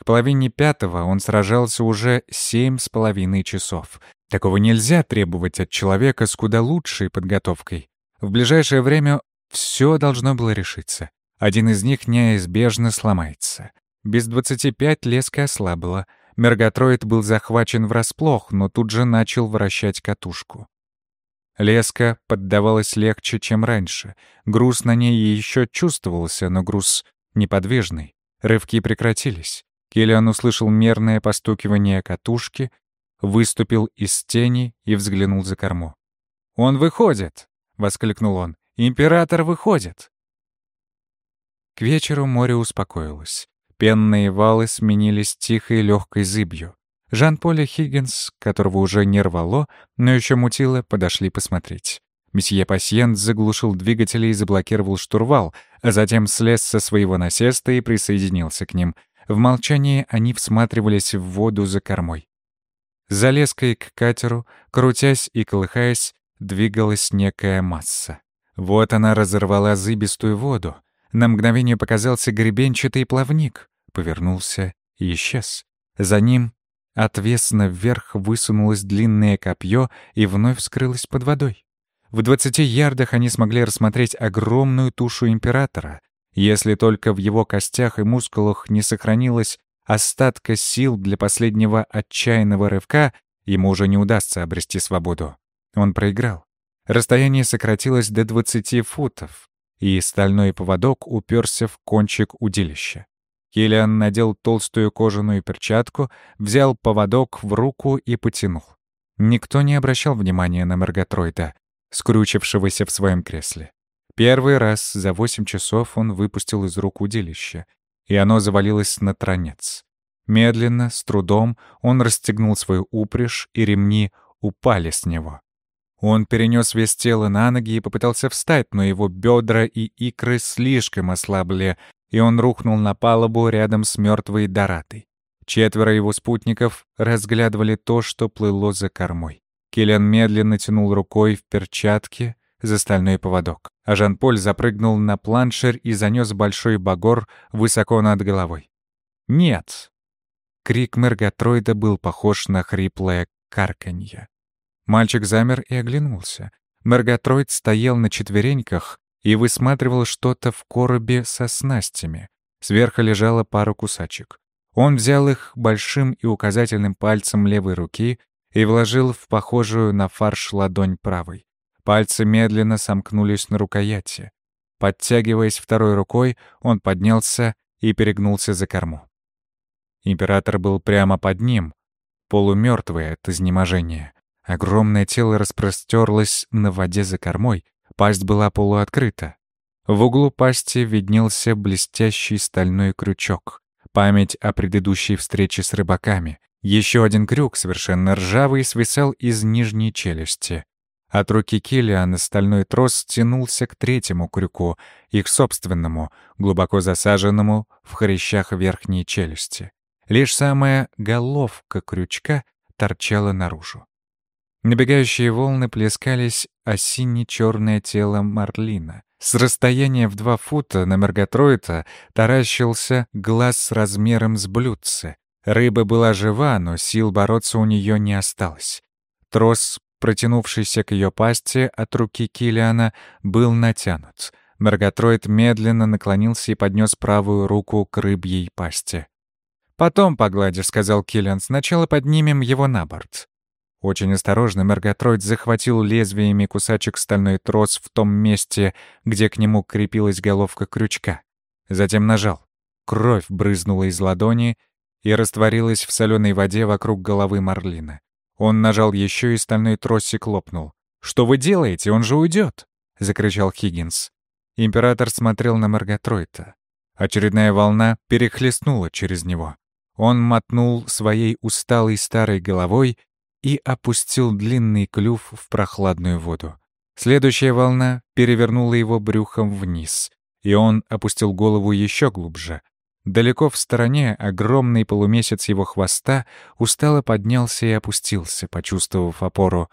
Speaker 1: К половине пятого он сражался уже семь с половиной часов. Такого нельзя требовать от человека с куда лучшей подготовкой. В ближайшее время все должно было решиться. Один из них неизбежно сломается. Без 25 леска ослабла. Мергатроид был захвачен врасплох, но тут же начал вращать катушку. Леска поддавалась легче, чем раньше. Груз на ней еще чувствовался, но груз неподвижный. Рывки прекратились. Киллиан услышал мерное постукивание катушки, выступил из тени и взглянул за корму. «Он выходит!» — воскликнул он. «Император выходит!» К вечеру море успокоилось. Пенные валы сменились тихой легкой зыбью. Жан-Поль и Хиггинс, которого уже не рвало, но еще мутило, подошли посмотреть. Месье Пасьен заглушил двигатели и заблокировал штурвал, а затем слез со своего насеста и присоединился к ним. В молчании они всматривались в воду за кормой. За леской к катеру, крутясь и колыхаясь, двигалась некая масса. Вот она разорвала зыбистую воду. На мгновение показался гребенчатый плавник, повернулся и исчез. За ним отвесно вверх высунулось длинное копье и вновь скрылось под водой. В двадцати ярдах они смогли рассмотреть огромную тушу императора, если только в его костях и мускулах не сохранилось остатка сил для последнего отчаянного рывка, ему уже не удастся обрести свободу. Он проиграл. Расстояние сократилось до 20 футов и стальной поводок уперся в кончик удилища. Киллиан надел толстую кожаную перчатку, взял поводок в руку и потянул. Никто не обращал внимания на Мергатроида, скручившегося в своем кресле. Первый раз за восемь часов он выпустил из рук удилище, и оно завалилось на тронец. Медленно, с трудом, он расстегнул свою упряжь, и ремни упали с него. Он перенес вес тела на ноги и попытался встать, но его бедра и икры слишком ослабли, и он рухнул на палубу рядом с мертвой Доратой. Четверо его спутников разглядывали то, что плыло за кормой. Киллиан медленно тянул рукой в перчатке за стальной поводок, а Жан-Поль запрыгнул на планшер и занес большой багор высоко над головой. «Нет!» Крик Мергатроида был похож на хриплое карканье. Мальчик замер и оглянулся. Мергатроид стоял на четвереньках и высматривал что-то в коробе со снастями. Сверху лежала пара кусачек. Он взял их большим и указательным пальцем левой руки и вложил в похожую на фарш ладонь правой. Пальцы медленно сомкнулись на рукояти. Подтягиваясь второй рукой, он поднялся и перегнулся за корму. Император был прямо под ним, полумертвый от изнеможения. Огромное тело распростерлось на воде за кормой, пасть была полуоткрыта. В углу пасти виднелся блестящий стальной крючок. Память о предыдущей встрече с рыбаками. Еще один крюк, совершенно ржавый, свисал из нижней челюсти. От руки Киллиана стальной трос тянулся к третьему крюку, их собственному, глубоко засаженному в хрящах верхней челюсти. Лишь самая головка крючка торчала наружу. Набегающие волны плескались о сине-черное тело Марлина. С расстояния в два фута на Мерготроита таращился глаз размером с блюдце. Рыба была жива, но сил бороться у нее не осталось. Трос протянувшийся к ее пасти от руки Килиана, был натянут. Мерготроид медленно наклонился и поднес правую руку к рыбьей пасти. «Потом погладишь», — сказал Киллиан. «Сначала поднимем его на борт». Очень осторожно Мерготроид захватил лезвиями кусачек стальной трос в том месте, где к нему крепилась головка крючка. Затем нажал. Кровь брызнула из ладони и растворилась в соленой воде вокруг головы Марлина. Он нажал еще и стальной тросик лопнул. «Что вы делаете? Он же уйдет!» — закричал Хиггинс. Император смотрел на Маргатройта. Очередная волна перехлестнула через него. Он мотнул своей усталой старой головой и опустил длинный клюв в прохладную воду. Следующая волна перевернула его брюхом вниз, и он опустил голову еще глубже, Далеко в стороне огромный полумесяц его хвоста устало поднялся и опустился, почувствовав опору.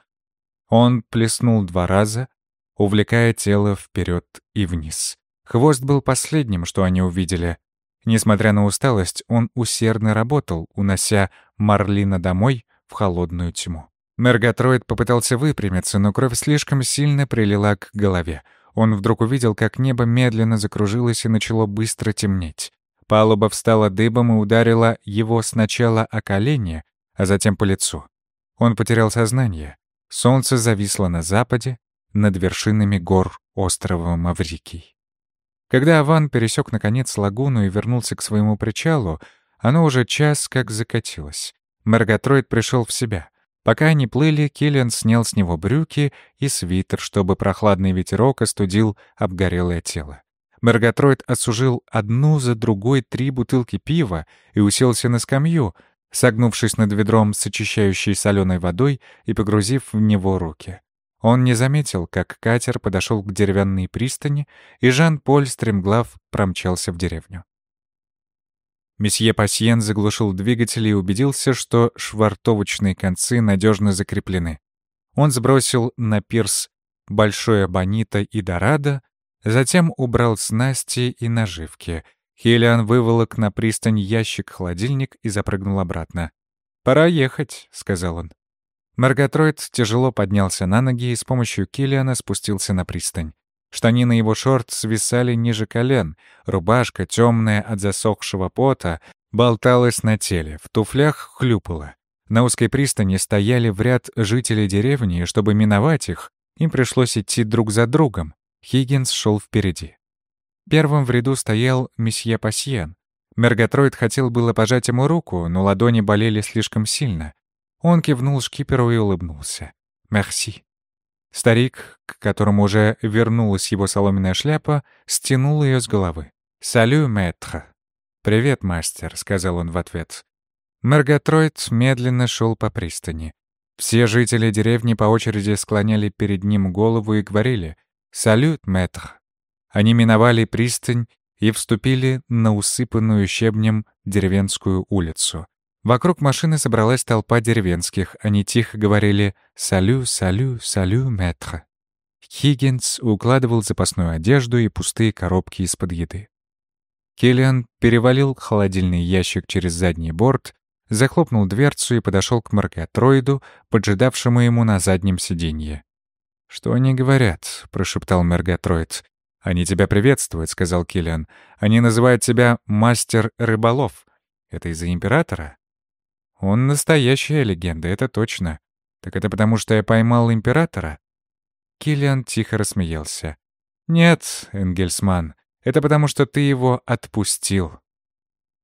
Speaker 1: Он плеснул два раза, увлекая тело вперед и вниз. Хвост был последним, что они увидели. Несмотря на усталость, он усердно работал, унося Марлина домой в холодную тьму. Мерготроид попытался выпрямиться, но кровь слишком сильно прилила к голове. Он вдруг увидел, как небо медленно закружилось и начало быстро темнеть. Палуба встала дыбом и ударила его сначала о колени, а затем по лицу. Он потерял сознание. Солнце зависло на западе, над вершинами гор острова Маврикий. Когда Аван пересек наконец лагуну и вернулся к своему причалу, оно уже час как закатилось. Мерготроид пришел в себя. Пока они плыли, Киллиан снял с него брюки и свитер, чтобы прохладный ветерок остудил обгорелое тело. Мерготроид осужил одну за другой три бутылки пива и уселся на скамью, согнувшись над ведром с очищающей соленой водой и погрузив в него руки. Он не заметил, как катер подошел к деревянной пристани, и Жан-Поль стремглав промчался в деревню. Месье Пасьен заглушил двигатель и убедился, что швартовочные концы надежно закреплены. Он сбросил на пирс большое бонита и дорадо, Затем убрал снасти и наживки. Хелиан выволок на пристань ящик-холодильник и запрыгнул обратно. «Пора ехать», — сказал он. Маргатроид тяжело поднялся на ноги и с помощью Киллиана спустился на пристань. Штанины его шорт свисали ниже колен, рубашка, темная от засохшего пота, болталась на теле, в туфлях хлюпала. На узкой пристани стояли в ряд жители деревни, и чтобы миновать их, им пришлось идти друг за другом. Хиггинс шел впереди. Первым в ряду стоял месье Пасьен. Мерготроид хотел было пожать ему руку, но ладони болели слишком сильно. Он кивнул шкиперу и улыбнулся. «Мерси». Старик, к которому уже вернулась его соломенная шляпа, стянул ее с головы. «Салю, мэтр». «Привет, мастер», — сказал он в ответ. Мерготроид медленно шел по пристани. Все жители деревни по очереди склоняли перед ним голову и говорили «Салют, мэтр». Они миновали пристань и вступили на усыпанную щебнем деревенскую улицу. Вокруг машины собралась толпа деревенских. Они тихо говорили «Салю, салю, салю, мэтр». Хиггинс укладывал запасную одежду и пустые коробки из-под еды. Келлиан перевалил холодильный ящик через задний борт, захлопнул дверцу и подошел к Маркатроиду, поджидавшему ему на заднем сиденье. «Что они говорят?» — прошептал Мерготроид. «Они тебя приветствуют», — сказал Киллиан. «Они называют тебя мастер рыболов. Это из-за императора?» «Он настоящая легенда, это точно. «Так это потому, что я поймал императора?» Киллиан тихо рассмеялся. «Нет, Энгельсман, это потому, что ты его отпустил».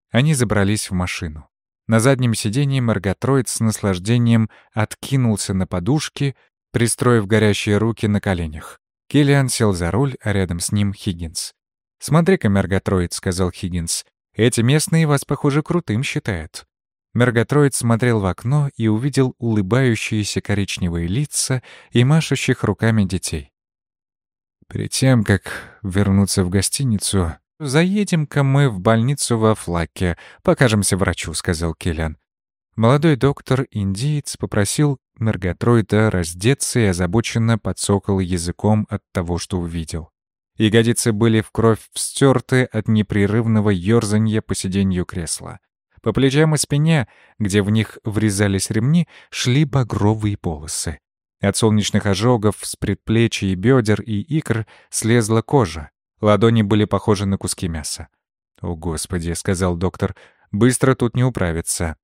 Speaker 1: Они забрались в машину. На заднем сиденье Марготроид с наслаждением откинулся на подушки, пристроив горящие руки на коленях. Киллиан сел за руль, а рядом с ним Хиггинс. «Смотри-ка, Марготроид», — сказал Хиггинс, — «эти местные вас, похоже, крутым считают». Мерготроид смотрел в окно и увидел улыбающиеся коричневые лица и машущих руками детей. Перед тем, как вернуться в гостиницу, заедем-ка мы в больницу во Флаке, покажемся врачу, сказал Келлиан. Молодой доктор-индиец попросил Мерготроида раздеться и озабоченно подсокал языком от того, что увидел. Ягодицы были в кровь встерты от непрерывного ёрзанья по сиденью кресла. По плечам и спине, где в них врезались ремни, шли багровые полосы. От солнечных ожогов с предплечий бедер и икр слезла кожа. Ладони были похожи на куски мяса. «О, Господи», — сказал доктор, — «быстро тут не управиться».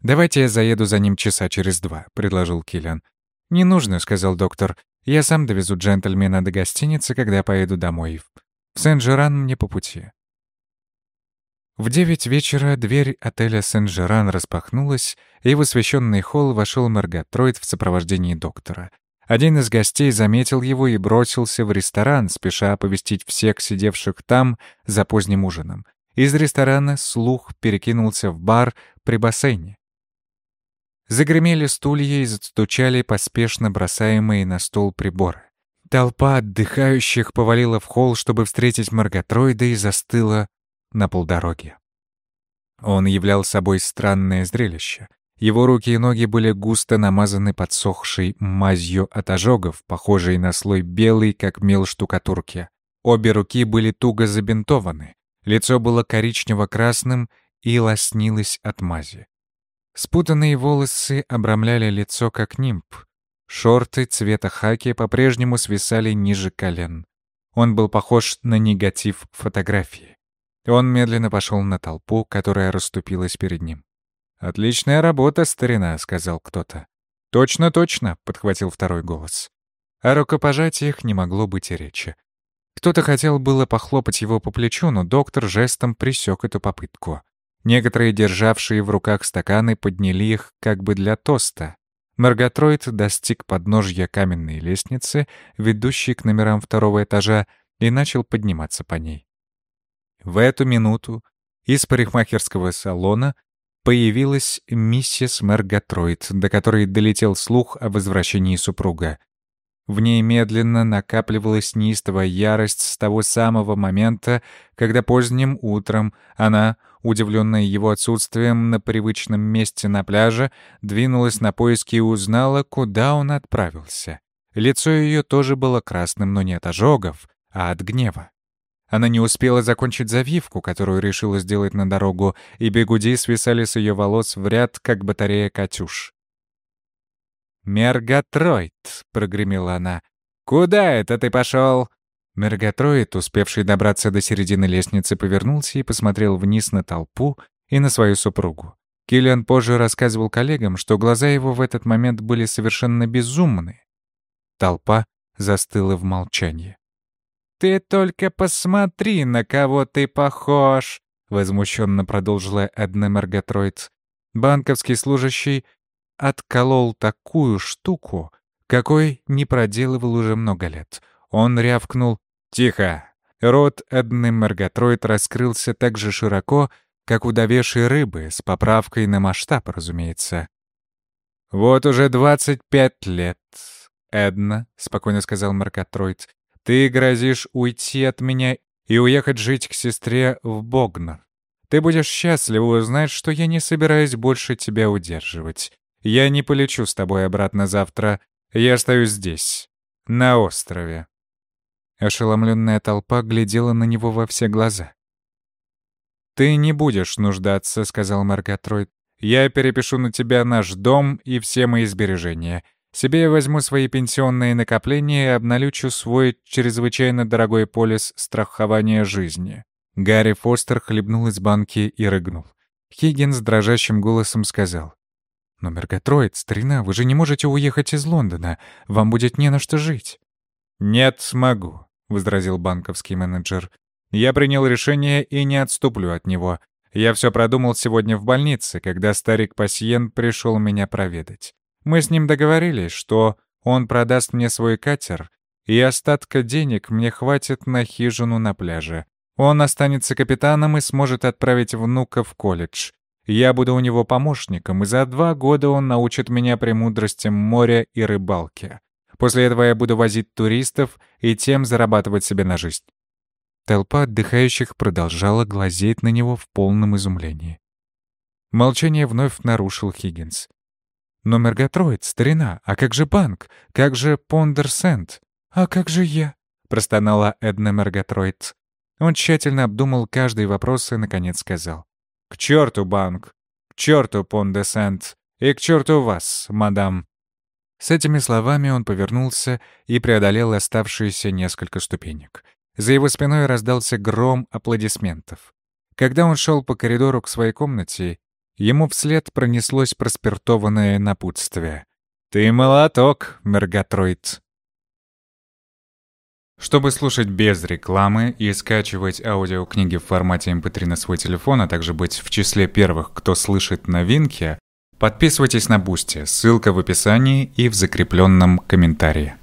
Speaker 1: «Давайте я заеду за ним часа через два», — предложил Киллиан. «Не нужно», — сказал доктор. «Я сам довезу джентльмена до гостиницы, когда поеду домой. В Сен-Жеран мне по пути». В девять вечера дверь отеля Сен-Жеран распахнулась, и в освещенный холл вошел Маргатроид в сопровождении доктора. Один из гостей заметил его и бросился в ресторан, спеша оповестить всех сидевших там за поздним ужином. Из ресторана слух перекинулся в бар при бассейне. Загремели стулья и застучали поспешно бросаемые на стол приборы. Толпа отдыхающих повалила в холл, чтобы встретить Маргатроида, и застыла на полдороге. Он являл собой странное зрелище. Его руки и ноги были густо намазаны подсохшей мазью от ожогов, похожей на слой белый, как мел штукатурки. Обе руки были туго забинтованы, лицо было коричнево-красным и лоснилось от мази. Спутанные волосы обрамляли лицо, как нимб. Шорты цвета хаки по-прежнему свисали ниже колен. Он был похож на негатив фотографии. Он медленно пошел на толпу, которая расступилась перед ним. «Отличная работа, старина», — сказал кто-то. «Точно, точно», — подхватил второй голос. О рукопожатиях не могло быть и речи. Кто-то хотел было похлопать его по плечу, но доктор жестом пресек эту попытку. Некоторые, державшие в руках стаканы, подняли их как бы для тоста. Марготроид достиг подножья каменной лестницы, ведущей к номерам второго этажа, и начал подниматься по ней. В эту минуту из парикмахерского салона появилась миссис Мерготроид, до которой долетел слух о возвращении супруга. В ней медленно накапливалась неистовая ярость с того самого момента, когда поздним утром она, удивленная его отсутствием на привычном месте на пляже, двинулась на поиски и узнала, куда он отправился. Лицо ее тоже было красным, но не от ожогов, а от гнева. Она не успела закончить завивку, которую решила сделать на дорогу, и бегуди свисали с ее волос в ряд, как батарея «Катюш». «Мерготроид!» — прогремела она. «Куда это ты пошел?» Мерготроид, успевший добраться до середины лестницы, повернулся и посмотрел вниз на толпу и на свою супругу. Киллиан позже рассказывал коллегам, что глаза его в этот момент были совершенно безумны. Толпа застыла в молчании. «Ты только посмотри, на кого ты похож!» — возмущенно продолжила Эдна Мерготроиц. Банковский служащий отколол такую штуку, какой не проделывал уже много лет. Он рявкнул «Тихо!». Рот Эдны Мерготроид раскрылся так же широко, как у довешей рыбы, с поправкой на масштаб, разумеется. «Вот уже двадцать пять лет, Эдна», — спокойно сказал Мерготроид, ты грозишь уйти от меня и уехать жить к сестре в Богнар. Ты будешь счастлива узнать, что я не собираюсь больше тебя удерживать. Я не полечу с тобой обратно завтра. Я остаюсь здесь, на острове». Ошеломленная толпа глядела на него во все глаза. «Ты не будешь нуждаться», — сказал Маргатройд. «Я перепишу на тебя наш дом и все мои сбережения. Себе я возьму свои пенсионные накопления и обналючу свой чрезвычайно дорогой полис страхования жизни». Гарри Фостер хлебнул из банки и рыгнул. Хиггинс дрожащим голосом сказал. «Но, Мергатроид, старина, вы же не можете уехать из Лондона. Вам будет не на что жить».
Speaker 2: «Нет, смогу», — возразил банковский менеджер. «Я принял решение и не отступлю от него. Я все продумал сегодня в больнице, когда старик Пасьен пришел меня проведать. Мы с ним договорились, что он продаст мне свой катер, и остатка денег мне хватит на хижину на пляже. Он останется капитаном и сможет отправить внука в колледж. Я буду у него помощником, и за два года он научит меня премудростям моря и рыбалки. После этого я буду возить туристов и тем зарабатывать себе на жизнь».
Speaker 1: Толпа отдыхающих продолжала глазеть на него в полном изумлении. Молчание вновь нарушил Хиггинс. «Но Мергатроид, старина, а как же банк? Как же Пондерсент? А как же я?» — простонала Эдна Мергатроид. Он тщательно обдумал каждый вопрос и, наконец, сказал.
Speaker 2: «К черту банк! К черту Пондесент! И к черту вас, мадам!»
Speaker 1: С этими словами он повернулся и преодолел оставшиеся несколько ступенек. За его спиной раздался гром аплодисментов. Когда он шел по коридору к своей комнате, ему вслед пронеслось проспиртованное напутствие. «Ты молоток, Мергатроид!» Чтобы слушать без рекламы и скачивать аудиокниги в формате MP3 эм на свой телефон, а также быть в числе первых, кто слышит новинки, подписывайтесь на Boosty, ссылка в описании и в закрепленном комментарии.